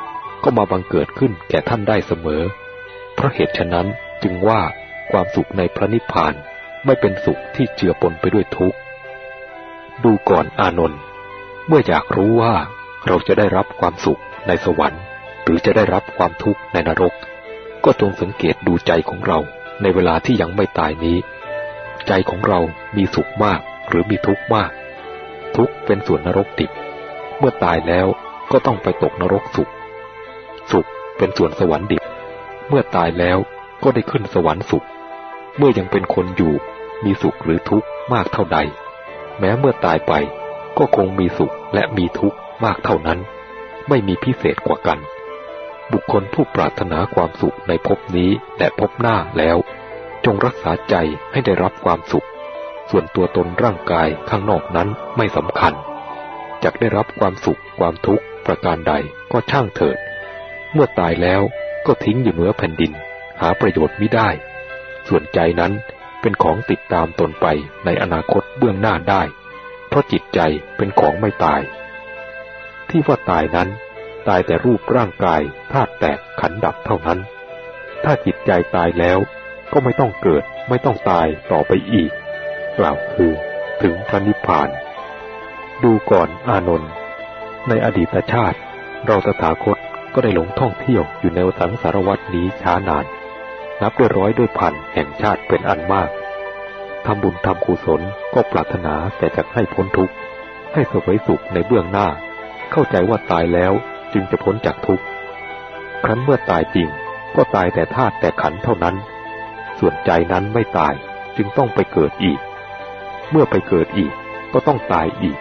ก็มาบังเกิดขึ้นแก่ท่านได้เสมอ เพราะเหตุฉะนั้น จึงว่าความสุขในพระนิพพานไม่เป็นสุขที่เจือปนไปด้วยทุกข์ ดูก่อนอานนท์เมื่ออยากรู้ว่าเราจะได้รับความสุขในสวรรค์ หรือจะได้รับความทุกข์ในนรก ก็จงสังเกตดูใจของเราในเวลาที่ยังไม่ตายนี้ ใจของเรามีสุขมากหรือมีทุกข์มาก ทุกข์เป็นส่วนนรกดิบเมื่อตายแล้วก็ต้องไปตกนรกสุข สุขเป็นส่วนสวรรค์ดิบ เมื่อตายแล้ว ก็ได้ขึ้นสวรรค์สุข เมื่อยังเป็นคนอยู่ มีสุขหรือทุกข์มากเท่าใด แม้เมื่อตายไปก็คงมีสุขและมีทุกข์มากเท่านั้น ไม่มีพิเศษกว่ากัน บุคคลผู้ปรารถนาความสุขในภพนี้และภพหน้าแล้ว จงรักษาใจให้ได้รับความสุข ส่วนตัวตนร่างกายข้างนอกนั้นไม่สำคัญจะได้รับความสุขความทุกข์ประการใดก็ช่างเถิด เมื่อตายแล้วก็ทิ้งอยู่เหนือแผ่นดิน หาประโยชน์ไม่ได้ ส่วนใจนั้นเป็นของติดตามตนไปในอนาคตเบื้องหน้าได้ เพราะจิตใจเป็นของไม่ตาย ที่ว่าตายนั้น ตายแต่รูปร่างกายธาตุแตกขันดับเท่านั้น ถ้าจิตใจตายแล้วก็ไม่ต้องเกิดไม่ต้องตายต่อไปอีก กล่าวคือถึงพระนิพพาน ดูก่อนอานนท์ในอดีตชาติ เราตถาคตก็ได้หลงท่องเที่ยวอยู่ในสังสารวัตนี้ช้านาน นับด้วยร้อยด้วยพันแห่งชาติเป็นอันมากทำบุญทำกุศลก็ปรารถนาแต่จะให้พ้นทุกข์ ให้สวยสุขในเบื้องหน้า เข้าใจว่าตายแล้วจึงจะพ้นจากทุกข์ ครั้นเมื่อตายจริง ก็ตายแต่ธาตุแต่ขันเท่านั้น ส่วนใจนั้นไม่ตายจึงต้องไปเกิดอีก เมื่อไปเกิดอีกก็ต้องตายอีก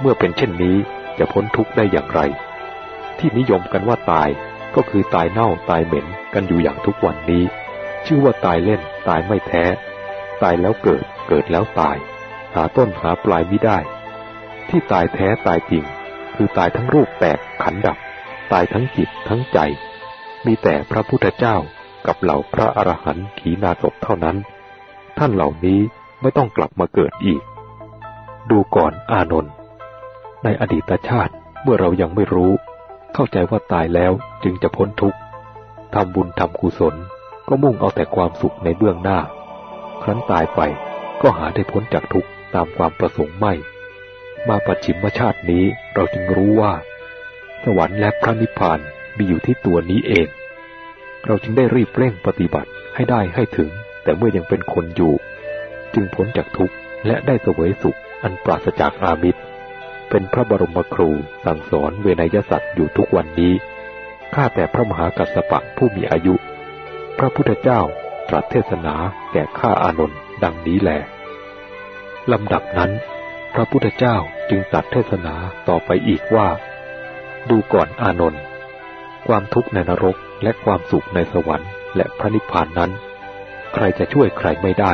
เมื่อเป็นเช่นนี้จะพ้นทุกข์ได้อย่างไร ที่นิยมกันว่าตาย ก็คือตายเน่าตายเหม็นกันอยู่อย่างทุกวันนี้ ชื่อว่าตายเล่นตายไม่แท้ ตายแล้วเกิดเกิดแล้วตาย หาต้นหาปลายไม่ได้ ที่ตายแท้ตายจริง คือตายทั้งรูปแตกขันดับ ตายทั้งจิตทั้งใจ มีแต่พระพุทธเจ้ากับเหล่าพระอรหันต์ขีณาศพเท่านั้น ท่านเหล่านี้ไม่ต้องกลับมาเกิดอีก ดูก่อนอานนท์ในอดีตชาติเมื่อเรายังไม่รู้ เข้าใจว่าตายแล้วจึงจะพ้นทุกข์ทำบุญทำกุศลก็มุ่งเอาแต่ความสุขในเบื้องหน้า ครั้นตายไปก็หาได้พ้นจากทุกข์ตามความประสงค์ไม่ มาปัจฉิมชาตินี้เราจึงรู้ว่า สวรรค์และพระนิพพานมีอยู่ที่ตัวนี้เอง เราจึงได้รีบเร่งปฏิบัติให้ได้ให้ถึง แต่เมื่อยังเป็นคนอยู่ จึงพ้นจากทุกข์และได้เสวยสุขอันปราศจากอามิตร เป็นพระบรมครูสั่งสอนเวนยสัตว์อยู่ทุกวันนี้ ข้าแต่พระมหากัสสปะผู้มีอายุ พระพุทธเจ้าตรัสเทศนาแก่ข้าอานนท์ดังนี้แหลลำดับนั้น พระพุทธเจ้าจึงตรัสเทศนาต่อไปอีกว่า ดูก่อนอานนท์ความทุกข์ในนรกและความสุขในสวรรค์และพระนิพพานนั้น ใครจะช่วยใครไม่ได้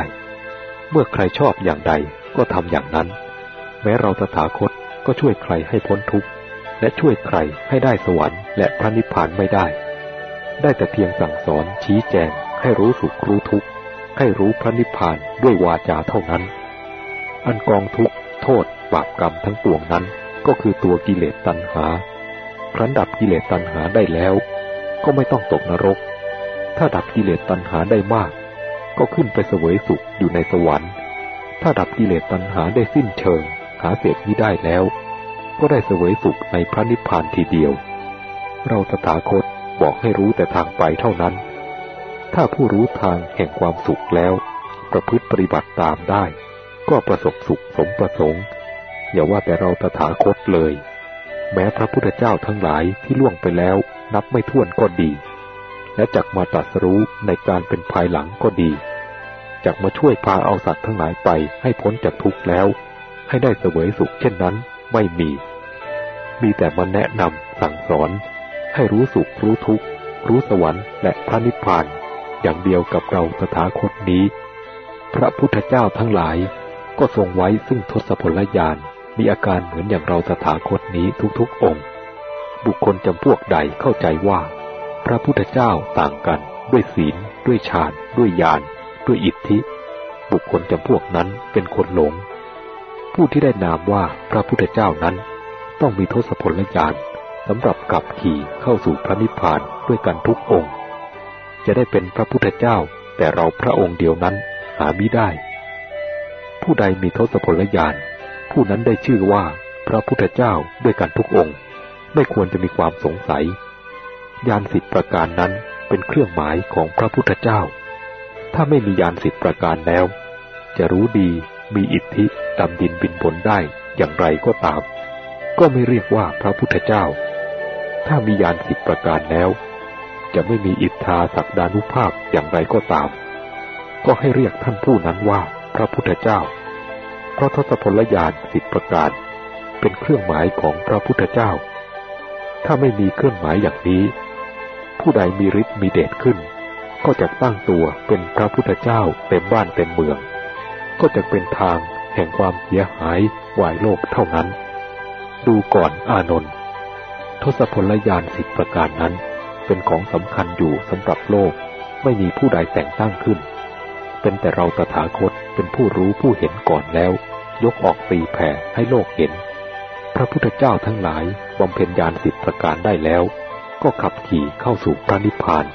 เมื่อใครชอบอย่างใดก็ทำอย่างนั้น แม้เราตถาคต ก็ช่วยใครให้พ้นทุกข์ และช่วยใครให้ได้สวรรค์และพระนิพพานไม่ได้ ได้แต่เพียงสั่งสอนชี้แจงให้รู้สุขรู้ทุกข์ ให้รู้พระนิพพานด้วยวาจาเท่านั้น อันกองทุกข์โทษบาปกรรมทั้งปวงนั้นก็คือตัวกิเลสตัณหา ครั้นดับกิเลสตัณหาได้แล้ว ก็ไม่ต้องตกนรก ถ้าดับกิเลสตัณหาได้มาก ก็ขึ้นไปเสวยสุขอยู่ในสวรรค์ ถ้าดับกิเลสตัณหาได้สิ้นเชิง หาเศษนี้ได้แล้ว ก็ได้เสวยสุขในพระนิพพานทีเดียว เราตถาคตบอกให้รู้แต่ทางไปเท่านั้น ถ้าผู้รู้ทางแห่งความสุขแล้ว ประพฤติปฏิบัติตามได้ ก็ประสบสุขสมประสงค์อย่าว่าแต่เราตถาคตเลย แม้พระพุทธเจ้าทั้งหลายที่ล่วงไปแล้วนับไม่ถ้วนก็ดี และจักมาตรัสรู้ในการเป็นภายหลังก็ดีจักมาช่วยพาเอาสัตว์ทั้งหลายไปให้พ้นจากทุกข์แล้ว ให้ได้เสวยสุขเช่นนั้นไม่มี มีแต่มาแนะนำสั่งสอน ให้รู้สุขรู้ทุกข์ รู้สวรรค์และพระนิพพาน อย่างเดียวกับเราตถาคตนี้ พระพุทธเจ้าทั้งหลายก็ก็ทรงไว้ซึ่งทศพลญาณมีอาการเหมือนอย่างเราสถาคตนี้ทุกๆองค์ บุคคลจำพวกใดเข้าใจว่า พระพุทธเจ้าต่างกัน ด้วยศีล ด้วยฌาน ด้วยญาณด้วยอิทธิ บุคคลจำพวกนั้นเป็นคนหลง ผู้ที่ได้นามว่าพระพุทธเจ้านั้น ต้องมีทศพลญาณสำหรับกับขี่เข้าสู่พระนิพพานด้วยกันทุกองค์ จะได้เป็นพระพุทธเจ้าแต่เราพระองค์เดียวนั้นหาไมิได้ ผู้ใดมีทศพลญาณผู้นั้นได้ชื่อว่าพระพุทธเจ้าด้วยกันทุกองค์ ไม่ควรจะมีความสงสัยยานสิทธิประการนั้นเป็นเครื่องหมายของพระพุทธเจ้า ถ้าไม่มียานสิทธิประการแล้ว จะรู้ดี มีอิทธิดำดินบินบนได้อย่างไรก็ตาม ก็ไม่เรียกว่าพระพุทธเจ้า ถ้ามียานสิทธิประการแล้ว จะไม่มีอิทธาศักดานุภาพอย่างไรก็ตาม ก็ให้เรียกท่านผู้นั้นว่าพระพุทธเจ้า เพราะทศพลญาณสิบประการ เป็นเครื่องหมายของพระพุทธเจ้า ถ้าไม่มีเครื่องหมายอย่างนี้ ผู้ใดมีฤทธิ์มีเดชขึ้น ก็จะตั้งตัวเป็นพระพุทธเจ้าเต็มบ้านเต็มเมือง ก็จะเป็นทางแห่งความเสียหายวายโลกเท่านั้น ดูก่อนอานนท์ทศพลญาณสิบประการนั้น เป็นของสำคัญอยู่สำหรับโลกไม่มีผู้ใดแต่งตั้งขึ้น เป็นแต่เราตถาคตเป็นผู้รู้ผู้เห็นก่อนแล้ว ยกออกตีแผ่ให้โลกเห็น พระพุทธเจ้าทั้งหลายบำเพ็ญญาณสิบประการได้แล้ว ก็ขับขี่เข้าสู่พระนิพพาน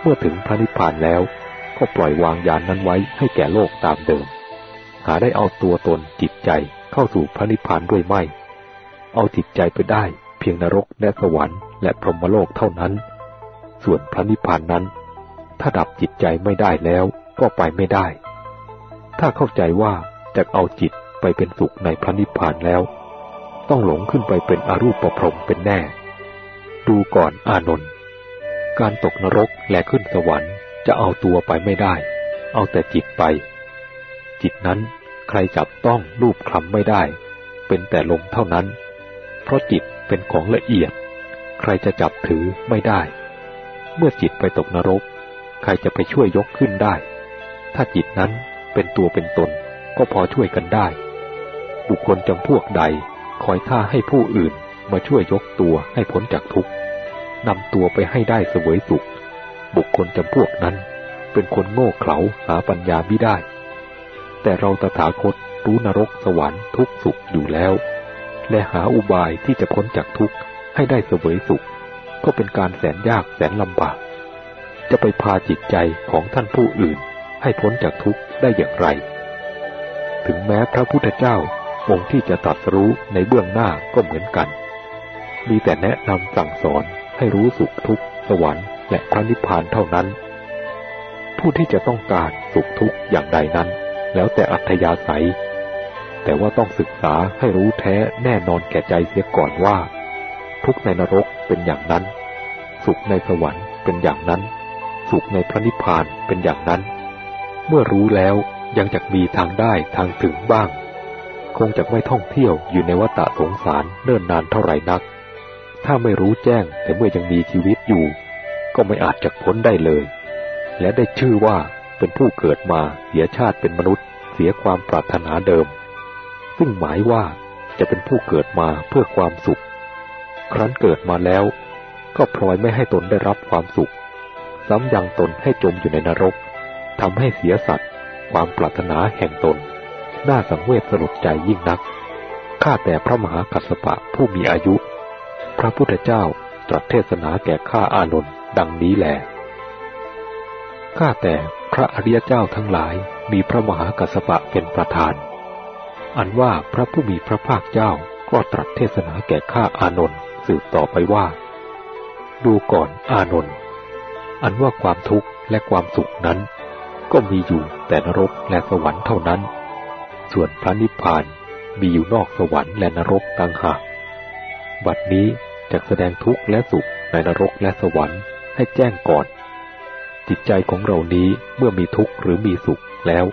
เมื่อถึงพระนิพพานแล้ว ก็ปล่อยวางยานนั้นไว้ให้แก่โลกตามเดิม หาได้เอาตัวตนจิตใจเข้าสู่พระนิพพานด้วยไม่ เอาจิตใจไปได้เพียงนรกและสวรรค์และพรหมโลกเท่านั้น ส่วนพระนิพพานนั้น ถ้าดับจิตใจไม่ได้แล้วก็ไปไม่ได้ ถ้าเข้าใจว่าจะเอาจิตไปเป็นสุขในพระนิพพานแล้ว ต้องหลงขึ้นไปเป็นอรูปประพรมเป็นแน่ ดูก่อนอานนท์การตกนรกและขึ้นสวรรค์จะเอาตัวไปไม่ได้ เอาแต่จิตไป จิตนั้น ใครจับต้องรูปคลำไม่ได้ เป็นแต่ลมเท่านั้น เพราะจิตเป็นของละเอียด ใครจะจับถือไม่ได้ เมื่อจิตไปตกนรก ใครจะไปช่วยยกขึ้นได้ ถ้าจิตนั้นเป็นตัวเป็นตนก็พอช่วยกันได้ บุคคลจำพวกใดคอยท่าให้ผู้อื่นมาช่วยยกตัวให้พ้นจากทุกข์นำตัวไปให้ได้เสวยสุข บุคคลจำพวกนั้นเป็นคนโง่เขลาหาปัญญาไม่ได้ แต่เราตถาคตรู้นรกสวรรค์ทุกสุขอยู่แล้ว และหาอุบายที่จะพ้นจากทุกข์ให้ได้เสวยสุข ก็เป็นการแสนยากแสนลำบาก จะไปพาจิตใจของท่านผู้อื่น ให้พ้นจากทุกข์ได้อย่างไร ถึงแม้พระพุทธเจ้าองค์ที่จะตัดรู้ในเบื้องหน้าก็เหมือนกัน มีแต่แนะนำสั่งสอนให้รู้สุขทุกข์สวรรค์และพระนิพพานเท่านั้น ผู้ที่จะต้องการสุขทุกข์อย่างใดนั้น แล้วแต่อัธยาศัย แต่ว่าต้องศึกษาให้รู้แท้แน่นอนแก่ใจเสียก่อนว่า ทุกในนรกเป็นอย่างนั้น สุขในสวรรค์เป็นอย่างนั้น สุขในพระนิพพานเป็นอย่างนั้น เมื่อรู้แล้วยังจะมีทางได้ทางถึงบ้าง คงจะไม่ท่องเที่ยวอยู่ในวัฏสงสารเนิ่นนานเท่าไรนัก ถ้าไม่รู้แจ้งแต่เมื่อยังมีชีวิตอยู่ ก็ไม่อาจจะพ้นได้เลย และได้ชื่อว่า เป็นผู้เกิดมาเสียชาติเป็นมนุษย์ เสียความปรารถนาเดิม ซึ่งหมายว่าจะเป็นผู้เกิดมาเพื่อความสุข ครั้นเกิดมาแล้ว ก็พลอยไม่ให้ตนได้รับความสุข ซ้ำยังตนให้จมอยู่ในนรกทำให้เสียสัตว์ ความปรารถนาแห่งตน น่าสังเวชสลดใจยิ่งนักข้าแต่พระมหากัสปะผู้มีอายุ พระพุทธเจ้าตรัสเทศนาแก่ข้าอานนท์ดังนี้แหลข้าแต่ พระอริยเจ้าทั้งหลายมีพระมหากัสสปะเป็นประธาน อันว่าพระผู้มีพระภาคเจ้าก็ตรัสเทศนาแก่ข้าอานนท์สืบต่อไปว่า ดูก่อนอานนท์อันว่าความทุกข์และความสุขนั้น ก็มีอยู่แต่นรกและสวรรค์เท่านั้น ส่วนพระนิพพานมีอยู่นอกสวรรค์และนรกต่างหากบัดนี้จะแสดงทุกข์และสุขในนรกและสวรรค์ให้แจ้งก่อน จิตใจของเรานี้เมื่อมีทุกข์หรือมีสุขแล้ว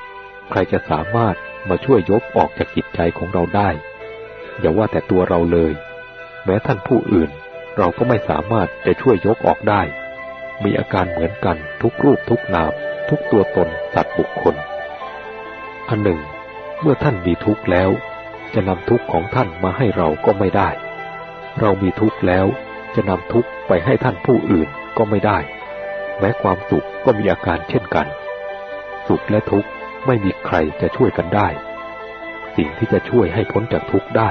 ใครจะสามารถมาช่วยยกออกจากจิตใจของเราได้ อย่าว่าแต่ตัวเราเลย แม้ท่านผู้อื่น เราก็ไม่สามารถจะช่วยยกออกได้ มีอาการเหมือนกันทุกรูปทุกนาม ทุกตัวตนสัตว์บุคคล อันหนึ่ง เมื่อท่านมีทุกข์แล้ว จะนำทุกข์ของท่านมาให้เราก็ไม่ได้ เรามีทุกข์แล้ว จะนำทุกข์ไปให้ท่านผู้อื่นก็ไม่ได้ แม้ความสุขก็มีอาการเช่นกัน สุขและทุกข์ไม่มีใครจะช่วยกันได้ สิ่งที่จะช่วยให้พ้นจากทุกข์ได้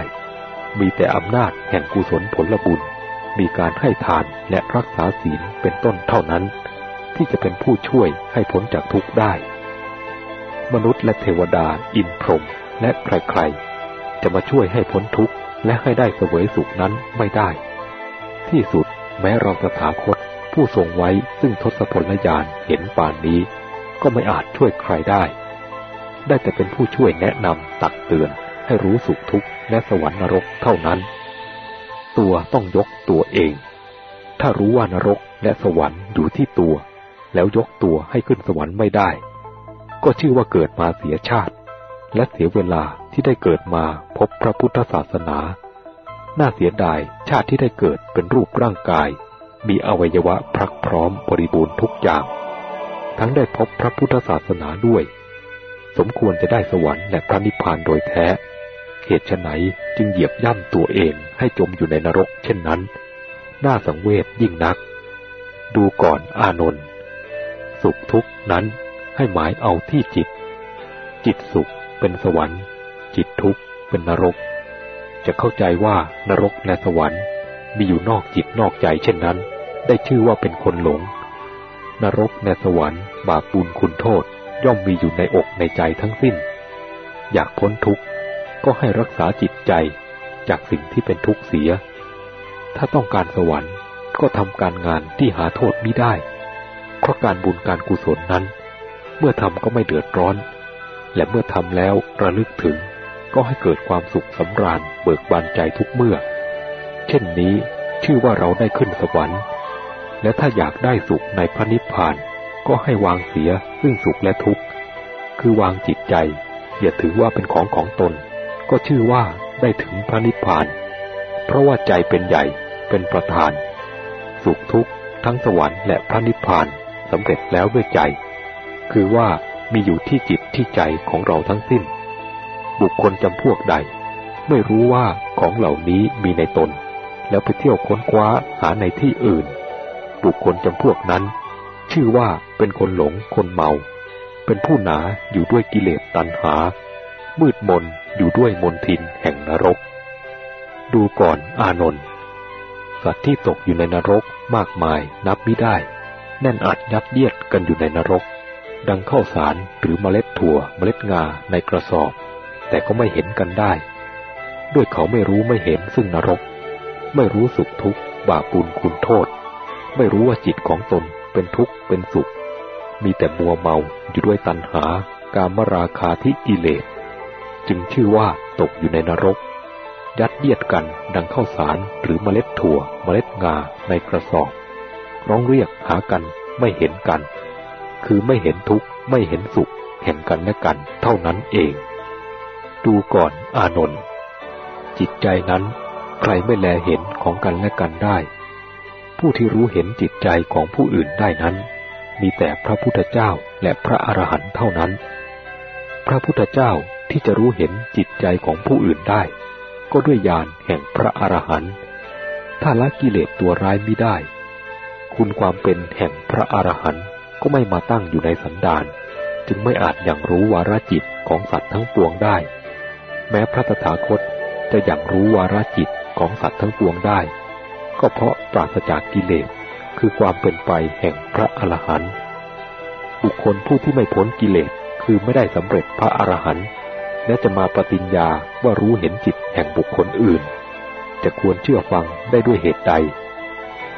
มีแต่อำนาจแห่งกุศลผลบุญ มีการให้ทานและรักษาศีลเป็นต้นเท่านั้น ที่จะเป็นผู้ช่วยให้พ้นจากทุกข์ได้ มนุษย์และเทวดา อินพรหมและใครๆ จะมาช่วยให้พ้นทุกข์และให้ได้เสวยสุขนั้นไม่ได้ ที่สุดแม้เราสถาคต ผู้ทรงไว้ซึ่งทศพลญาณเห็นป่านนี้ ก็ไม่อาจช่วยใครได้ ได้แต่เป็นผู้ช่วยแนะนำตักเตือนให้รู้สุขทุกข์และสวรรค์นรกเท่านั้น ตัวต้องยกตัวเอง ถ้ารู้ว่านรกและสวรรค์อยู่ที่ตัว แล้วยกตัวให้ขึ้นสวรรค์ไม่ได้ ก็ชื่อว่าเกิดมาเสียชาติ และเสียเวลาที่ได้เกิดมาพบพระพุทธศาสนา น่าเสียดายชาติที่ได้เกิดเป็นรูปร่างกาย มีอวัยวะพรักพร้อมบริบูรณ์ทุกอย่าง ทั้งได้พบพระพุทธศาสนาด้วย สมควรจะได้สวรรค์และพระนิพพานโดยแท้ เหตุไฉนจึงเหยียบย่ำตัวเองให้จมอยู่ในนรก เช่นนั้น น่าสังเวชยิ่งนัก ดูก่อนอานนท์สุขทุกข์นั้นให้หมายเอาที่จิต จิตสุขเป็นสวรรค์ จิตทุกข์เป็นนรก จะเข้าใจว่านรกและสวรรค์ มีอยู่นอกจิตนอกใจเช่นนั้น ได้ชื่อว่าเป็นคนหลง นรกและสวรรค์ บาปบุญคุณโทษ ย่อมมีอยู่ในอกในใจทั้งสิ้น อยากพ้นทุกข์ก็ให้รักษาจิตใจจากสิ่งที่เป็นทุกข์เสีย ถ้าต้องการสวรรค์ก็ทำการงานที่หาโทษมิได้ เพราะการบุญการกุศลนั้น เมื่อทำก็ไม่เดือดร้อน และเมื่อทำแล้วระลึกถึง ก็ให้เกิดความสุขสำราญเบิกบานใจทุกเมื่อ เช่นนี้ ชื่อว่าเราได้ขึ้นสวรรค์ และถ้าอยากได้สุขในพระนิพพานก็ให้วางเสียซึ่งสุขและทุกข์ คือวางจิตใจ อย่าถือว่าเป็นของของตน ก็ชื่อว่าได้ถึงพระนิพพาน เพราะว่าใจเป็นใหญ่เป็นประธาน สุขทุกข์ทั้งสวรรค์และพระนิพพานสำเร็จแล้วด้วยใจ คือว่ามีอยู่ที่จิตที่ใจของเราทั้งสิ้น บุคคลจำพวกใด ไม่รู้ว่าของเหล่านี้มีในตน แล้วไปเที่ยวค้นคว้าหาในที่อื่น บุคคลจำพวกนั้น ชื่อว่าเป็นคนหลงคนเมา เป็นผู้หนาอยู่ด้วยกิเลสตัณหา มืดมนอยู่ด้วยมนทินแห่งนรก ดูก่อนอานนท์สัตว์ที่ตกอยู่ในนรกมากมายนับไม่ได้ แน่นอัดยัดเยียดกันอยู่ในนรก ดังข้าวสารหรือเมล็ดถั่วเมล็ดงาในกระสอบ แต่ก็ไม่เห็นกันได้ ด้วยเขาไม่รู้ไม่เห็นซึ่งนรก ไม่รู้สุขทุกข์บาปบุญคุณโทษ ไม่รู้ว่าจิตของตนเป็นทุกข์เป็นสุข มีแต่มัวเมาอยู่ด้วยตัณหา การมราคาที่กิเลส จึงชื่อว่าตกอยู่ในนรก ยัดเยียดกันดังข้าวสารหรือเมล็ดถั่ว เมล็ดงาในกระสอบ ร้องเรียกหากันไม่เห็นกัน คือไม่เห็นทุกข์ไม่เห็นสุขแห่งกันและกันเท่านั้นเอง ดูก่อนอานนท์จิตใจนั้น ใครไม่แลเห็นของกันและกันได้ ผู้ที่รู้เห็นจิตใจของผู้อื่นได้นั้น มีแต่พระพุทธเจ้าและพระอรหันต์เท่านั้น พระพุทธเจ้าที่จะรู้เห็นจิตใจของผู้อื่นได้ ก็ด้วยญาณแห่งพระอรหันต์ถ้าละกิเลสตัวร้ายไม่ได้ คุณความเป็นแห่งพระอรหันต์ก็ไม่มาตั้งอยู่ในสันดาน จึงไม่อาจอย่างรู้วาระจิตของสัตว์ทั้งปวงได้ แม้พระตถาคตจะอย่างรู้วาระจิต ของสัตว์ทั้งปวงได้ ก็เพราะปราศจากกิเลสคือความเป็นไปแห่งพระอรหันต์บุคคลผู้ที่ไม่พ้นกิเลสคือไม่ได้สำเร็จพระอรหันต์และจะมาปฏิญญาว่ารู้เห็นจิตแห่งบุคคลอื่น จะควรเชื่อฟังได้ด้วยเหตุใด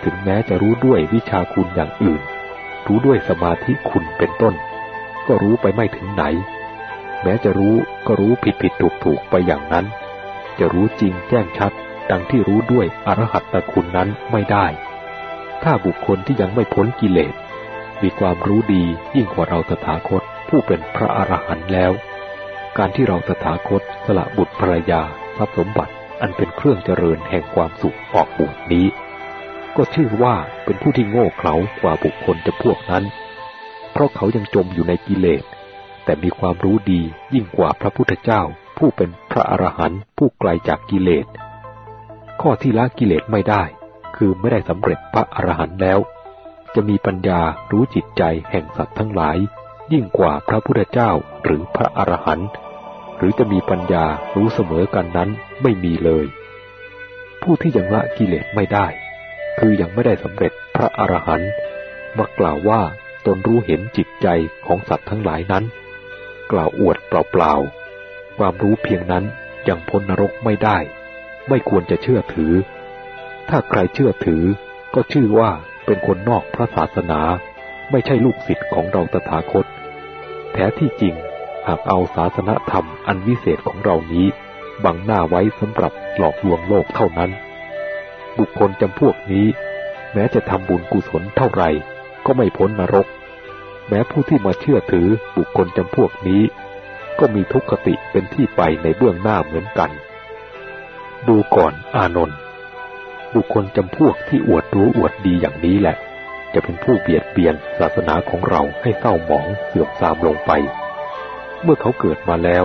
ถึงแม้จะรู้ด้วยวิชาคุณอย่างอื่น รู้ด้วยสมาธิคุณเป็นต้น ก็รู้ไปไม่ถึงไหน แม้จะรู้ก็รู้ผิดผิดถูกถูกไปอย่างนั้น จะรู้จริงแจ้งชัด ดังที่รู้ด้วยอรหัตตคุณนั้นไม่ได้ ถ้าบุคคลที่ยังไม่พ้นกิเลส มีความรู้ดียิ่งกว่าเราตถาคตผู้เป็นพระอรหันต์แล้ว การที่เราตถาคตสละบุตรภรยาทรัพย์สมบัติอันเป็นเครื่องเจริญแห่งความสุขออกบวชนี้ ก็ชื่อว่าเป็นผู้ที่โง่เขลากว่าบุคคลจะพวกนั้น เพราะเขายังจมอยู่ในกิเลส แต่มีความรู้ดียิ่งกว่าพระพุทธเจ้าผู้เป็นพระอรหันต์ผู้ไกลจากกิเลส ข้อที่ละกิเลสไม่ได้ คือไม่ได้สำเร็จพระอรหันต์แล้ว จะมีปัญญารู้จิตใจแห่งสัตว์ทั้งหลาย ยิ่งกว่าพระพุทธเจ้าหรือพระอรหันต์หรือจะมีปัญญารู้เสมอกันนั้นไม่มีเลย ผู้ที่ยังละกิเลสไม่ได้ คือยังไม่ได้สำเร็จพระอรหันต์มากล่าวว่าตนรู้เห็นจิตใจของสัตว์ทั้งหลายนั้น กล่าวอวดเปล่าๆความรู้เพียงนั้นยังพ้นนรกไม่ได้ ไม่ควรจะเชื่อถือ ถ้าใครเชื่อถือก็ชื่อว่าเป็นคนนอกพระศาสนา ไม่ใช่ลูกศิษย์ของเราตถาคต แท้ที่จริงหากเอาศาสนธรรมอันวิเศษของเรานี้ บังหน้าไว้สำหรับหลอกลวงโลกเท่านั้น บุคคลจำพวกนี้ แม้จะทำบุญกุศลเท่าไหร่ ก็ไม่พ้นนรก แม้ผู้ที่มาเชื่อถือบุคคลจำพวกนี้ ก็มีทุกขติเป็นที่ไปในเบื้องหน้าเหมือนกัน ดูก่อนอานนท์บุคคลจำพวกที่อวดรู้อวดดีอย่างนี้แหละ จะเป็นผู้เบียดเบียนศาสนาของเราให้เศร้าหมองเสื่อมทรามลงไป เมื่อเขาเกิดมาแล้ว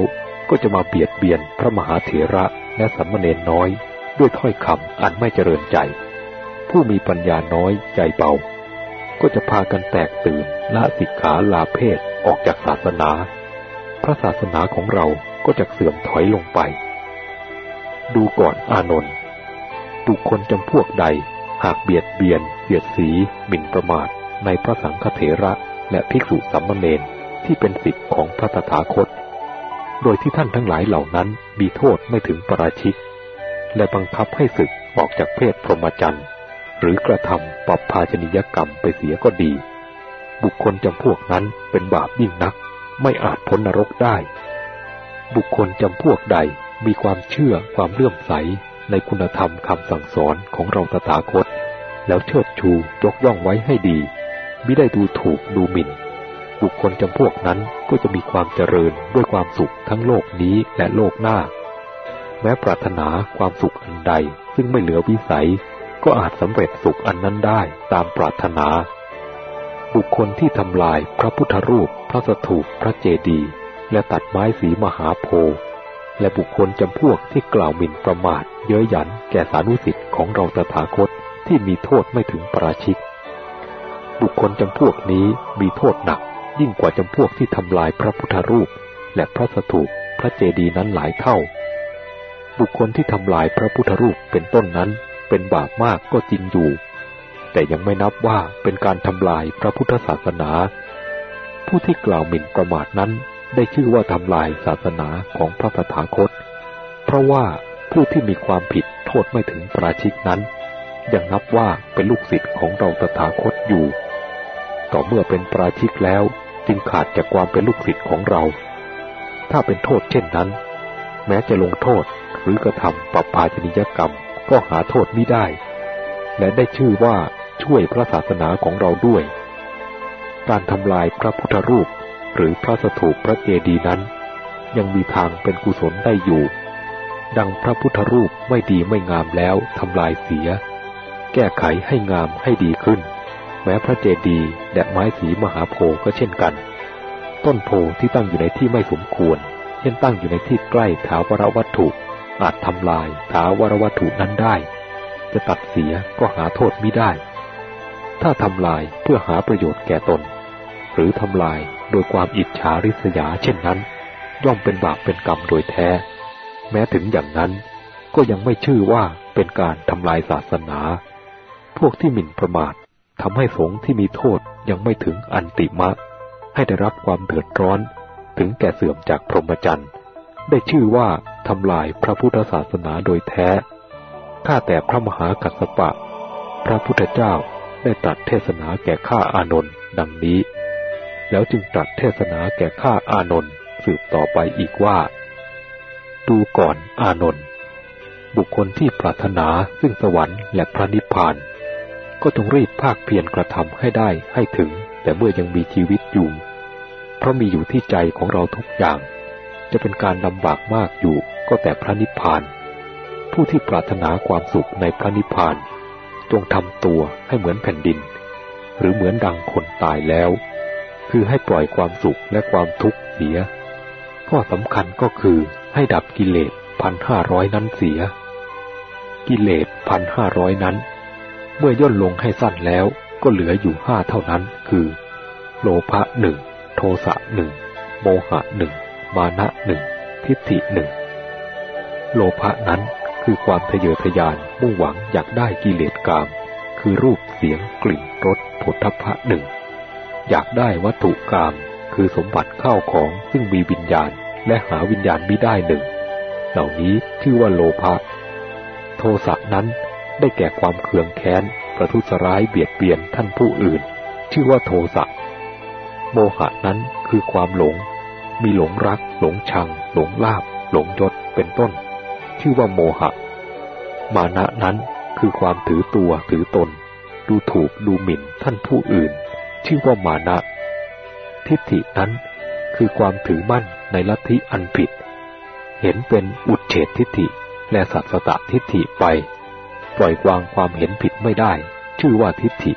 ก็จะมาเบียดเบียนพระมหาเถระและสัมมเนนน้อย ด้วยถ้อยคำอันไม่เจริญใจ ผู้มีปัญญาน้อยใจเบา ก็จะพากันแตกตื่นละสิกขาลาเพศออกจากศาสนา พระศาสนาของเราก็จะเสื่อมถอยลงไป ดูก่อนอานนท์บุคคลจำพวกใด หากเบียดเบียนเบียดสีหมิ่นประมาท ในพระสังฆเถระและภิกษุสัมมเนนที่เป็นสิทธิ์ของพระตถาคต โดยที่ท่านทั้งหลายเหล่านั้นมีโทษไม่ถึงประราชิก และบังคับให้ศึกออกจากเพศพรหมจรรย์หรือกระทำปรับภาชนิยกรรมไปเสียก็ดี บุคคลจำพวกนั้นเป็นบาปยิ่งนัก ไม่อาจพ้นนรกได้ บุคคลจำพวกใด มีความเชื่อความเลื่อมใสในคุณธรรมคำสั่งสอนของเราตถาคต แล้วเชิดชูยกย่องไว้ให้ดี ไม่ได้ดูถูกดูหมิ่น บุคคลจำพวกนั้นก็จะมีความเจริญด้วยความสุขทั้งโลกนี้และโลกหน้า แม้ปรารถนาความสุขอันใดซึ่งไม่เหลือวิสัย ก็อาจสำเร็จสุขอันนั้นได้ตามปรารถนา บุคคลที่ทำลายพระพุทธรูป พระสถูปพระเจดีย์และตัดไม้สีมหาโพธิ์ และบุคคลจำพวกที่กล่าวหมิ่นประมาท เย้ยหยันแก่สานุสิทธิ์ของเราตถาคตที่มีโทษไม่ถึงประชิกบุคคลจำพวกนี้มีโทษหนัก ยิ่งกว่าจำพวกที่ทำลายพระพุทธรูป และพระสถูปพระเจดีย์นั้นหลายเท่า บุคคลที่ทำลายพระพุทธรูปเป็นต้นนั้นเป็นบาปมากก็จริงอยู่ แต่ยังไม่นับว่าเป็นการทำลายพระพุทธศาสนา ผู้ที่กล่าวหมิ่นประมาทนั้น ได้ชื่อว่าทำลายศาสนาของพระตถาคต เพราะว่าผู้ที่มีความผิดโทษไม่ถึงปราชิกนั้น ยังนับว่าเป็นลูกศิษย์ของเราตถาคตอยู่ ต่อเมื่อเป็นปราชิกแล้วจึงขาดจากความเป็นลูกศิษย์ของเรา ถ้าเป็นโทษเช่นนั้น แม้จะลงโทษหรือกระทำปรับปาชนิยกรรมก็หาโทษไม่ได้ และได้ชื่อว่าช่วยพระศาสนาของเราด้วย การทำลายพระพุทธรูป หรือพระสถูปพระเจดีย์นั้น ยังมีทางเป็นกุศลได้อยู่ ดังพระพุทธรูปไม่ดีไม่งามแล้วทำลายเสีย แก้ไขให้งามให้ดีขึ้น แม้พระเจดีย์และไม้สีมหาโพก็เช่นกัน ต้นโพที่ตั้งอยู่ในที่ไม่สมควร เช่นตั้งอยู่ในที่ใกล้ถาวรวัตถุ อาจทำลายถาวรวัตถุนั้นได้ จะตัดเสียก็หาโทษไม่ได้ ถ้าทำลายเพื่อหาประโยชน์แก่ตน หรือทำลาย โดยความอิจฉาริษยาเช่นนั้น ย่อมเป็นบาปเป็นกรรมโดยแท้ แม้ถึงอย่างนั้นก็ยังไม่ชื่อว่าเป็นการทำลายศาสนา พวกที่หมิ่นประมาททำให้สงฆ์ที่มีโทษยังไม่ถึงอันติมะ ให้ได้รับความเดือดร้อน ถึงแก่เสื่อมจากพรหมจรรย์ได้ชื่อว่าทำลายพระพุทธศาสนาโดยแท้ข้าแต่พระมหากัสสปะ พระพุทธเจ้าได้ตรัสเทศนาแก่ข้าอานนท์ดังนี้ แล้วจึงตรัสเทศนาแก่ข้าอานนท์สืบต่อไปอีกว่า ดูก่อนอานนท์บุคคลที่ปรารถนาซึ่งสวรรค์และพระนิพพาน ก็จงรีบภาคเพียรกระทำให้ได้ให้ถึง แต่เมื่อยังมีชีวิตอยู่ เพราะมีอยู่ที่ใจของเราทุกอย่าง จะเป็นการลำบากมากอยู่ก็แต่พระนิพพาน ผู้ที่ปรารถนาความสุขในพระนิพพาน จงทำตัวให้เหมือนแผ่นดิน หรือเหมือนดังคนตายแล้ว คือให้ปล่อยความสุขและความทุกข์เสีย ข้อสำคัญก็คือให้ดับกิเลสพันห้าร้อยนั้นเสีย กิเลสพันห้าร้อยนั้น เมื่อย่นลงให้สั้นแล้วก็เหลืออยู่ห้าเท่านั้น คือ โลภะหนึ่งโทสะหนึ่งโมหะหนึ่งมานะหนึ่งทิฏฐิหนึ่งโลภะนั้นคือความทะเยอทะยานมุ่งหวังอยากได้กิเลสกาม คือรูปเสียงกลิ่นรสผลทพะหนึ่ง อยากได้วัตถุกามคือสมบัติข้าวของซึ่งมีวิญญาณและหาวิญญาณไม่ได้หนึ่ง เหล่านี้ชื่อว่าโลภะ โทสะนั้นได้แก่ความเคืองแค้น ประทุษร้ายเบียดเบียนท่านผู้อื่น ชื่อว่าโทสะ โมหะนั้นคือความหลง มีหลงรัก หลงชัง หลงลาบ หลงยศเป็นต้น ชื่อว่าโมหะ มานะนั้นคือความถือตัวถือตน ดูถูกดูหมิ่นท่านผู้อื่น ชื่อว่ามานะ ทิฏฐินั้นคือความถือมั่นในลัทธิอันผิด เห็นเป็นอุดเฉดทิฏฐิและสัตสตทิฏฐิไป ปล่อยวางความเห็นผิดไม่ได้ ชื่อว่าทิฏฐิ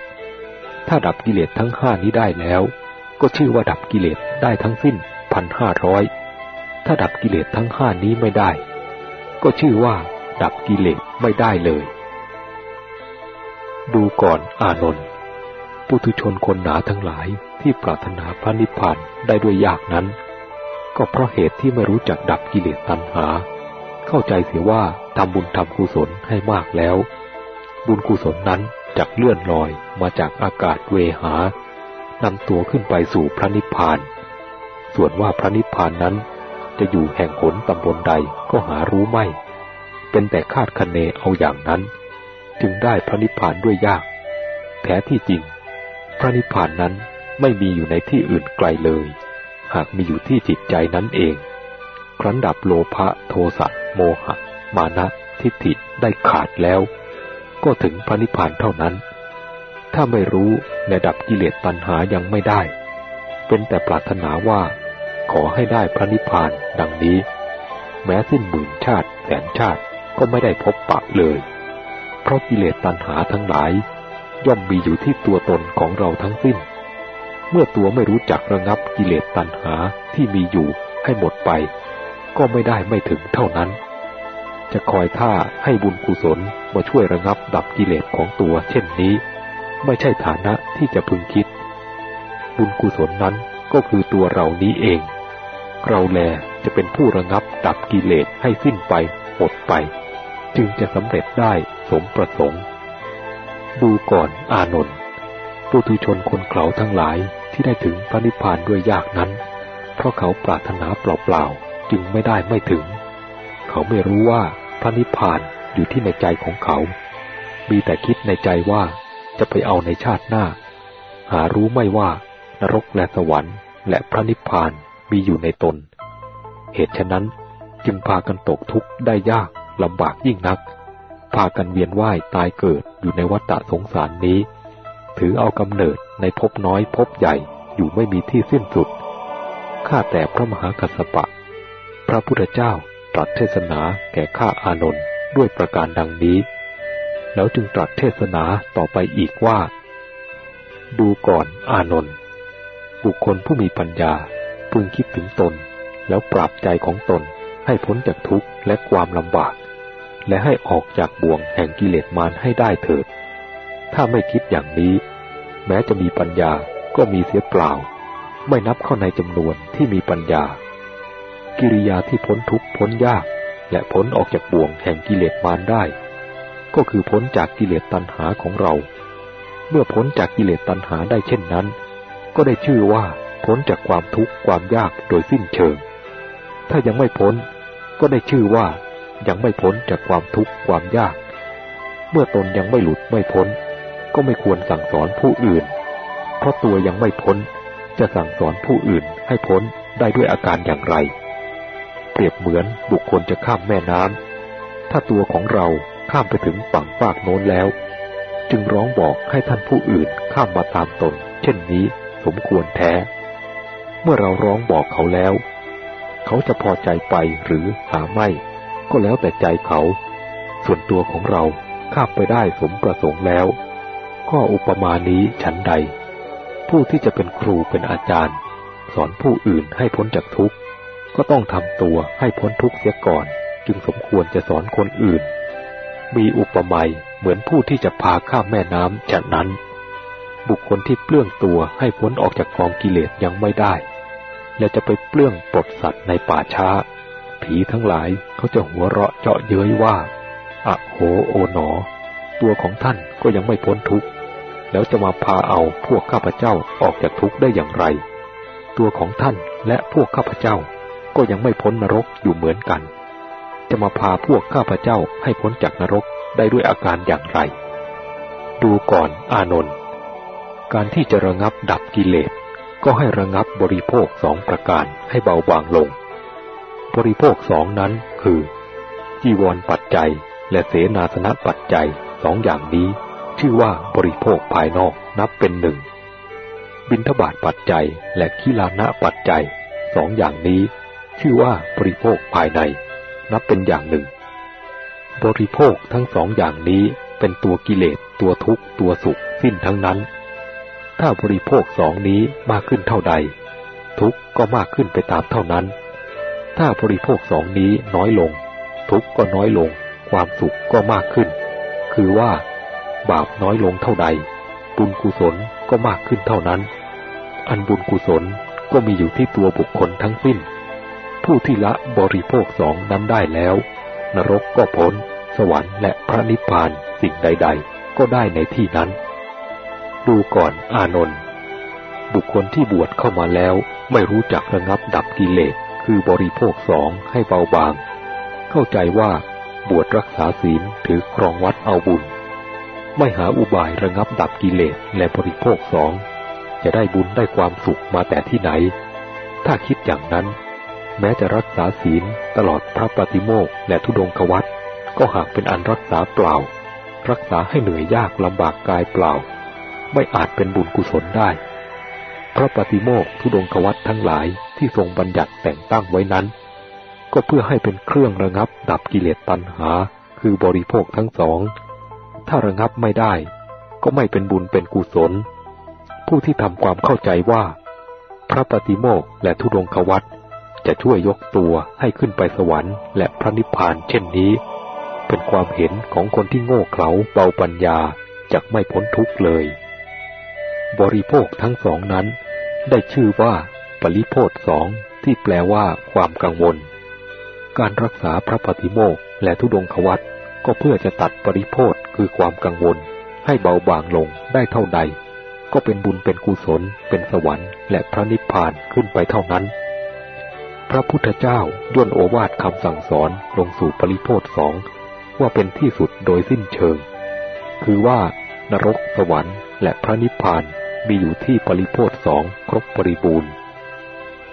ถ้าดับกิเลสทั้งห้านี้ได้แล้ว ก็ชื่อว่าดับกิเลสได้ทั้งสิ้นพันห้าร้อยถ้าดับกิเลสทั้งห้านี้ไม่ได้ ก็ชื่อว่า ดับกิเลสไม่ได้เลย ดูก่อนอานนท์ ปุถุชนคนหนาทั้งหลายที่ปรารถนาพระนิพพานได้ด้วยยากนั้น ก็เพราะเหตุที่ไม่รู้จักดับกิเลสตัณหา เข้าใจเสียว่าทำบุญทำกุศลให้มากแล้ว บุญกุศลนั้นจักเลื่อนลอยมาจากอากาศเวหานำตัวขึ้นไปสู่พระนิพพาน ส่วนว่าพระนิพพานนั้น จะอยู่แห่งหนตำบลใดก็หารู้ไม่ เป็นแต่คาดคะเนเอาอย่างนั้น จึงได้พระนิพพานด้วยยาก แท้ที่จริง พระนิพพานนั้นไม่มีอยู่ในที่อื่นไกลเลย หากมีอยู่ที่จิตใจนั้นเอง ครั้นดับโลภะโทสะโมหะ มานะทิฏฐิได้ขาดแล้ว ก็ถึงพระนิพพานเท่านั้น ถ้าไม่รู้และดับกิเลสตัณหายังไม่ได้ เป็นแต่ปรารถนาว่า ขอให้ได้พระนิพพานดังนี้ แม้สิ้นหมื่นชาติแสนชาติก็ไม่ได้พบปะเลย เพราะกิเลสตัณหาทั้งหลาย ย่อมมีอยู่ที่ตัวตนของเราทั้งสิ้น เมื่อตัวไม่รู้จักระงับกิเลสตัณหาที่มีอยู่ให้หมดไป ก็ไม่ได้ไม่ถึงเท่านั้น จะคอยท่าให้บุญกุศลมาช่วยระงับดับกิเลสของตัวเช่นนี้ ไม่ใช่ฐานะที่จะพึงคิด บุญกุศลนั้นก็คือตัวเรานี้เอง เราแลจะเป็นผู้ระงับดับกิเลสให้สิ้นไปหมดไป จึงจะสำเร็จได้สมประสงค์ ดูก่อนอานนท์ปุถุชนคนเขาทั้งหลายที่ได้ถึงพระนิพพานด้วยยากนั้น เพราะเขาปรารถนาเปล่าๆ จึงไม่ได้ไม่ถึง เขาไม่รู้ว่าพระนิพพานอยู่ที่ในใจของเขา มีแต่คิดในใจว่าจะไปเอาในชาติหน้า หารู้ไม่ว่านรกและสวรรค์ และพระนิพพานมีอยู่ในตน เหตุฉะนั้นจึงพากันตกทุกข์ได้ยากลำบากยิ่งนักากันเวียนว่ายตายเกิดอยู่ในวัฏสงสารนี้ ถือเอากำเนิดในภพน้อยภพใหญ่อยู่ไม่มีที่สิ้นสุด ข้าแต่พระมหากัสสปะ พระพุทธเจ้าตรัสเทศนาแก่ข้าอานนท์ด้วยประการดังนี้ แล้วจึงตรัสเทศนาต่อไปอีกว่า ดูก่อนอานนท์บุคคลผู้มีปัญญาพึงคิดถึงตน แล้วปรับใจของตนให้พ้นจากทุกข์และความลำบาก และให้ออกจากบ่วงแห่งกิเลสมารให้ได้เถิด ถ้าไม่คิดอย่างนี้ แม้จะมีปัญญาก็มีเสียเปล่า ไม่นับเข้าในจำนวนที่มีปัญญา กิริยาที่พ้นทุกข์พ้นยาก และพ้นออกจากบ่วงแห่งกิเลสมารได้ ก็คือพ้นจากกิเลสตัณหาของเรา เมื่อพ้นจากกิเลสตัณหาได้เช่นนั้น ก็ได้ชื่อว่าพ้นจากความทุกข์ความยากโดยสิ้นเชิง ถ้ายังไม่พ้นก็ได้ชื่อว่า ยังไม่พ้นจากความทุกข์ความยาก เมื่อตนยังไม่หลุดไม่พ้น ก็ไม่ควรสั่งสอนผู้อื่น เพราะตัวยังไม่พ้น จะสั่งสอนผู้อื่นให้พ้นได้ด้วยอาการอย่างไร เปรียบเหมือนบุคคลจะข้ามแม่น้ำถ้าตัวของเราข้ามไปถึงฝั่งฝากโน้นแล้ว จึงร้องบอกให้ท่านผู้อื่นข้ามมาตามตน เช่นนี้สมควรแท้ เมื่อเราร้องบอกเขาแล้ว เขาจะพอใจไปหรือหาไม่ ก็แล้วแต่ใจเขา ส่วนตัวของเราข้ามไปได้สมประสงค์แล้ว ก็อุปมานี้ฉันใด ผู้ที่จะเป็นครูเป็นอาจารย์ สอนผู้อื่นให้พ้นจากทุกข์ ก็ต้องทำตัวให้พ้นทุกข์เสียก่อน จึงสมควรจะสอนคนอื่น มีอุปมาเหมือนผู้ที่จะพาข้ามแม่น้ำจากนั้น บุคคลที่เปลื้องตัวให้พ้นออกจากกองกิเลสยังไม่ได้ และจะไปเปลื้องปลดสัตว์ในป่าช้า ผีทั้งหลายเขาจะหัวเราะเจาะเย้ยว่าอะโหโอหนอ ตัวของท่านก็ยังไม่พ้นทุกข์แล้วจะมาพาเอาพวกข้าพเจ้าออกจากทุกข์ได้อย่างไร ตัวของท่านและพวกข้าพเจ้าก็ยังไม่พ้นนรกอยู่เหมือนกัน จะมาพาพวกข้าพเจ้าให้พ้นจากนรกได้ด้วยอาการอย่างไร ดูก่อนอานนท์การที่จะระงับดับกิเลสก็ให้ระงับบริโภคสองประการให้เบาบางลง บริโภคสองนั้นคือ จีวรปัจจัย และเสนาสนะปัจจัยสองอย่างนี้ ชื่อว่าบริโภคภายนอกนับเป็นหนึ่ง บิณฑบาตปัจจัยและขีลานะปัจจัยสองอย่างนี้ ชื่อว่าบริโภคภายใน นับเป็นอย่างหนึ่ง บริโภคทั้งสองอย่างนี้เป็นตัวกิเลสตัวทุกข์ตัวสุขสิ้นทั้งนั้น ถ้าบริโภคสองนี้มากขึ้นเท่าใด ทุกข์ก็มากขึ้นไปตามเท่านั้น ถ้าบริโภคสองนี้น้อยลง ทุกก็น้อยลง ความสุขก็มากขึ้น คือว่า บาปน้อยลงเท่าใด บุญกุศลก็มากขึ้นเท่านั้น อันบุญกุศลก็มีอยู่ที่ตัวบุคคลทั้งสิ้น ผู้ที่ละบริโภคสองนั้นได้แล้ว นรกก็พ้น สวรรค์และพระนิพพานสิ่งใด ๆ ก็ได้ในที่นั้น ดูก่อนอานนท์บุคคลที่บวชเข้ามาแล้วไม่รู้จักระงับดับกิเลส คือบริโภคสองให้เบาบาง เข้าใจว่าบวชรักษาศีลถือครองวัดเอาบุญ ไม่หาอุบายระงับดับกิเลสและบริโภคสองจะได้บุญได้ความสุขมาแต่ที่ไหน ถ้าคิดอย่างนั้น แม้จะรักษาศีลตลอดพระปฏิโมกและทุดงควัตก็หากเป็นอันรักษาเปล่า รักษาให้เหนื่อยยากลำบากกายเปล่า ไม่อาจเป็นบุญกุศลได้ พระปฏิโมกทุดงควัตทั้งหลาย ที่ทรงบัญญัติแต่งตั้งไว้นั้น ก็เพื่อให้เป็นเครื่องระงับดับกิเลสตัณหา คือบริโภคทั้งสอง ถ้าระงับไม่ได้ ก็ไม่เป็นบุญเป็นกุศล ผู้ที่ทำความเข้าใจว่า พระปฏิโมกและทุรงควัตจะช่วยยกตัวให้ขึ้นไปสวรรค์และพระนิพพานเช่นนี้ เป็นความเห็นของคนที่โง่เขลาเบาปัญญาจากไม่พ้นทุกข์เลย บริโภคทั้งสองนั้น ได้ชื่อว่า ปริโภคสองที่แปลว่าความกังวล การรักษาพระปฏิโมกและทุดงควัตก็เพื่อจะตัดปริโพธคือความกังวล ให้เบาบางลงได้เท่าใด ก็เป็นบุญเป็นกุศล เป็นสวรรค์และพระนิพพานขึ้นไปเท่านั้น พระพุทธเจ้าย่นโอวาทคำสั่งสอนลงสู่ปริโพธสองว่าเป็นที่สุดโดยสิ้นเชิง คือว่านรกสวรรค์ และพระนิพพานมีอยู่ที่ปริโพธสองครบบริบูรณ์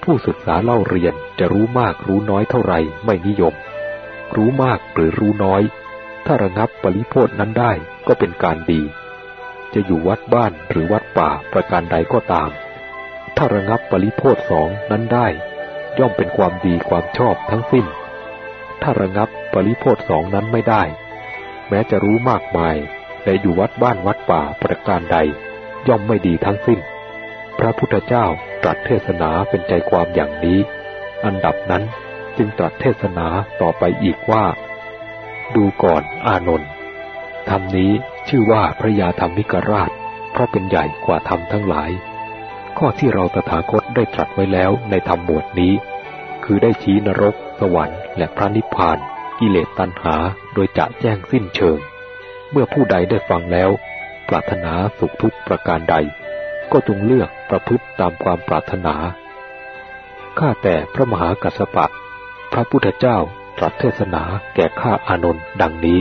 ผู้ศึกษาเล่าเรียนจะรู้มากรู้น้อยเท่าไรไม่นิยม รู้มากหรือรู้น้อย ถ้าระงับปริโพธนั้นได้ก็เป็นการดี จะอยู่วัดบ้านหรือวัดป่าประการใดก็ตาม ถ้าระงับปริโพธสองนั้นได้ ย่อมเป็นความดีความชอบทั้งสิ้น ถ้าระงับปริโพธสองนั้นไม่ได้ แม้จะรู้มากมายแต่อยู่วัดบ้านวัดป่าประการใด ย่อมไม่ดีทั้งสิ้น พระพุทธเจ้าตรัสเทศนาเป็นใจความอย่างนี้ อันดับนั้นจึงตรัสเทศนาต่อไปอีกว่า ดูก่อนอานนท์ธรรมนี้ชื่อว่าพระยาธรรมิกราช เพราะเป็นใหญ่กว่าธรรมทั้งหลาย ข้อที่เราตถาคตได้ตรัสไว้แล้วในธรรมหมวดนี้ คือได้ชี้นรก สวรรค์และพระนิพพาน กิเลสตัณหาโดยจะแจ้งสิ้นเชิง เมื่อผู้ใดได้ฟังแล้ว ปรารถนาสุขทุกประการใด ก็จงเลือก ประพฤติตามความปรารถนา ข้าแต่พระมหากัสสปะ พระพุทธเจ้าตรัสเทศนาแก่ข้าอานนท์ดังนี้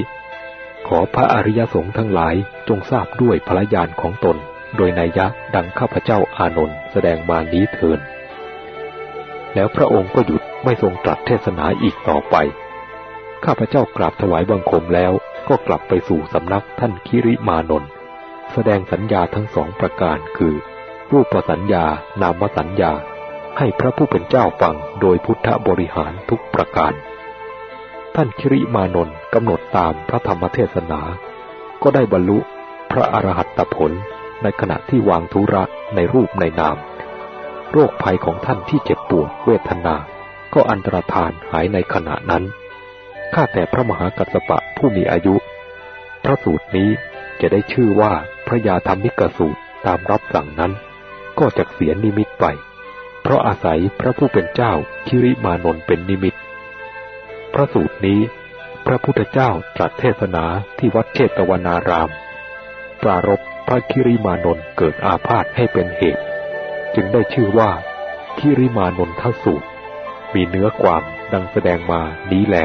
ขอพระอริยสงฆ์ทั้งหลายจงทราบด้วยพระญาณของตน โดยนัยยะดังข้าพเจ้าอานนท์แสดงมานี้เถินแล้วพระองค์ก็หยุดไม่ทรงตรัสเทศนาอีกต่อไป ข้าพเจ้ากราบถวายบังคมแล้วก็กลับไปสู่สำนักท่านคิริมานนท์แสดงสัญญาทั้งสองประการคือ รูปสัญญา นามสัญญา ให้พระผู้เป็นเจ้าฟังโดยพุทธบริหารทุกประการ ท่านคิริมานนท์กำหนดตามพระธรรมเทศนา ก็ได้บรรลุพระอรหัตผลในขณะที่วางธุระในรูปในนาม โรคภัยของท่านที่เจ็บปวดเวทนา ก็อันตรธานหายในขณะนั้น ข้าแต่พระมหากัสสปะผู้มีอายุ พระสูตรนี้จะได้ชื่อว่าพระยาธรรมิกสูตรตามรับสั่งนั้น ก็จะเสียนิมิตไป เพราะอาศัยพระผู้เป็นเจ้าคิริมานนเป็นนิมิต พระสูตรนี้ พระพุทธเจ้าตรัสเทศนาที่วัดเชตวนาราม ปรารบพระคิริมานนเกิดอาพาธให้เป็นเหตุ จึงได้ชื่อว่าคิริมานนทสูตร มีเนื้อความดังแสดงมานี้แล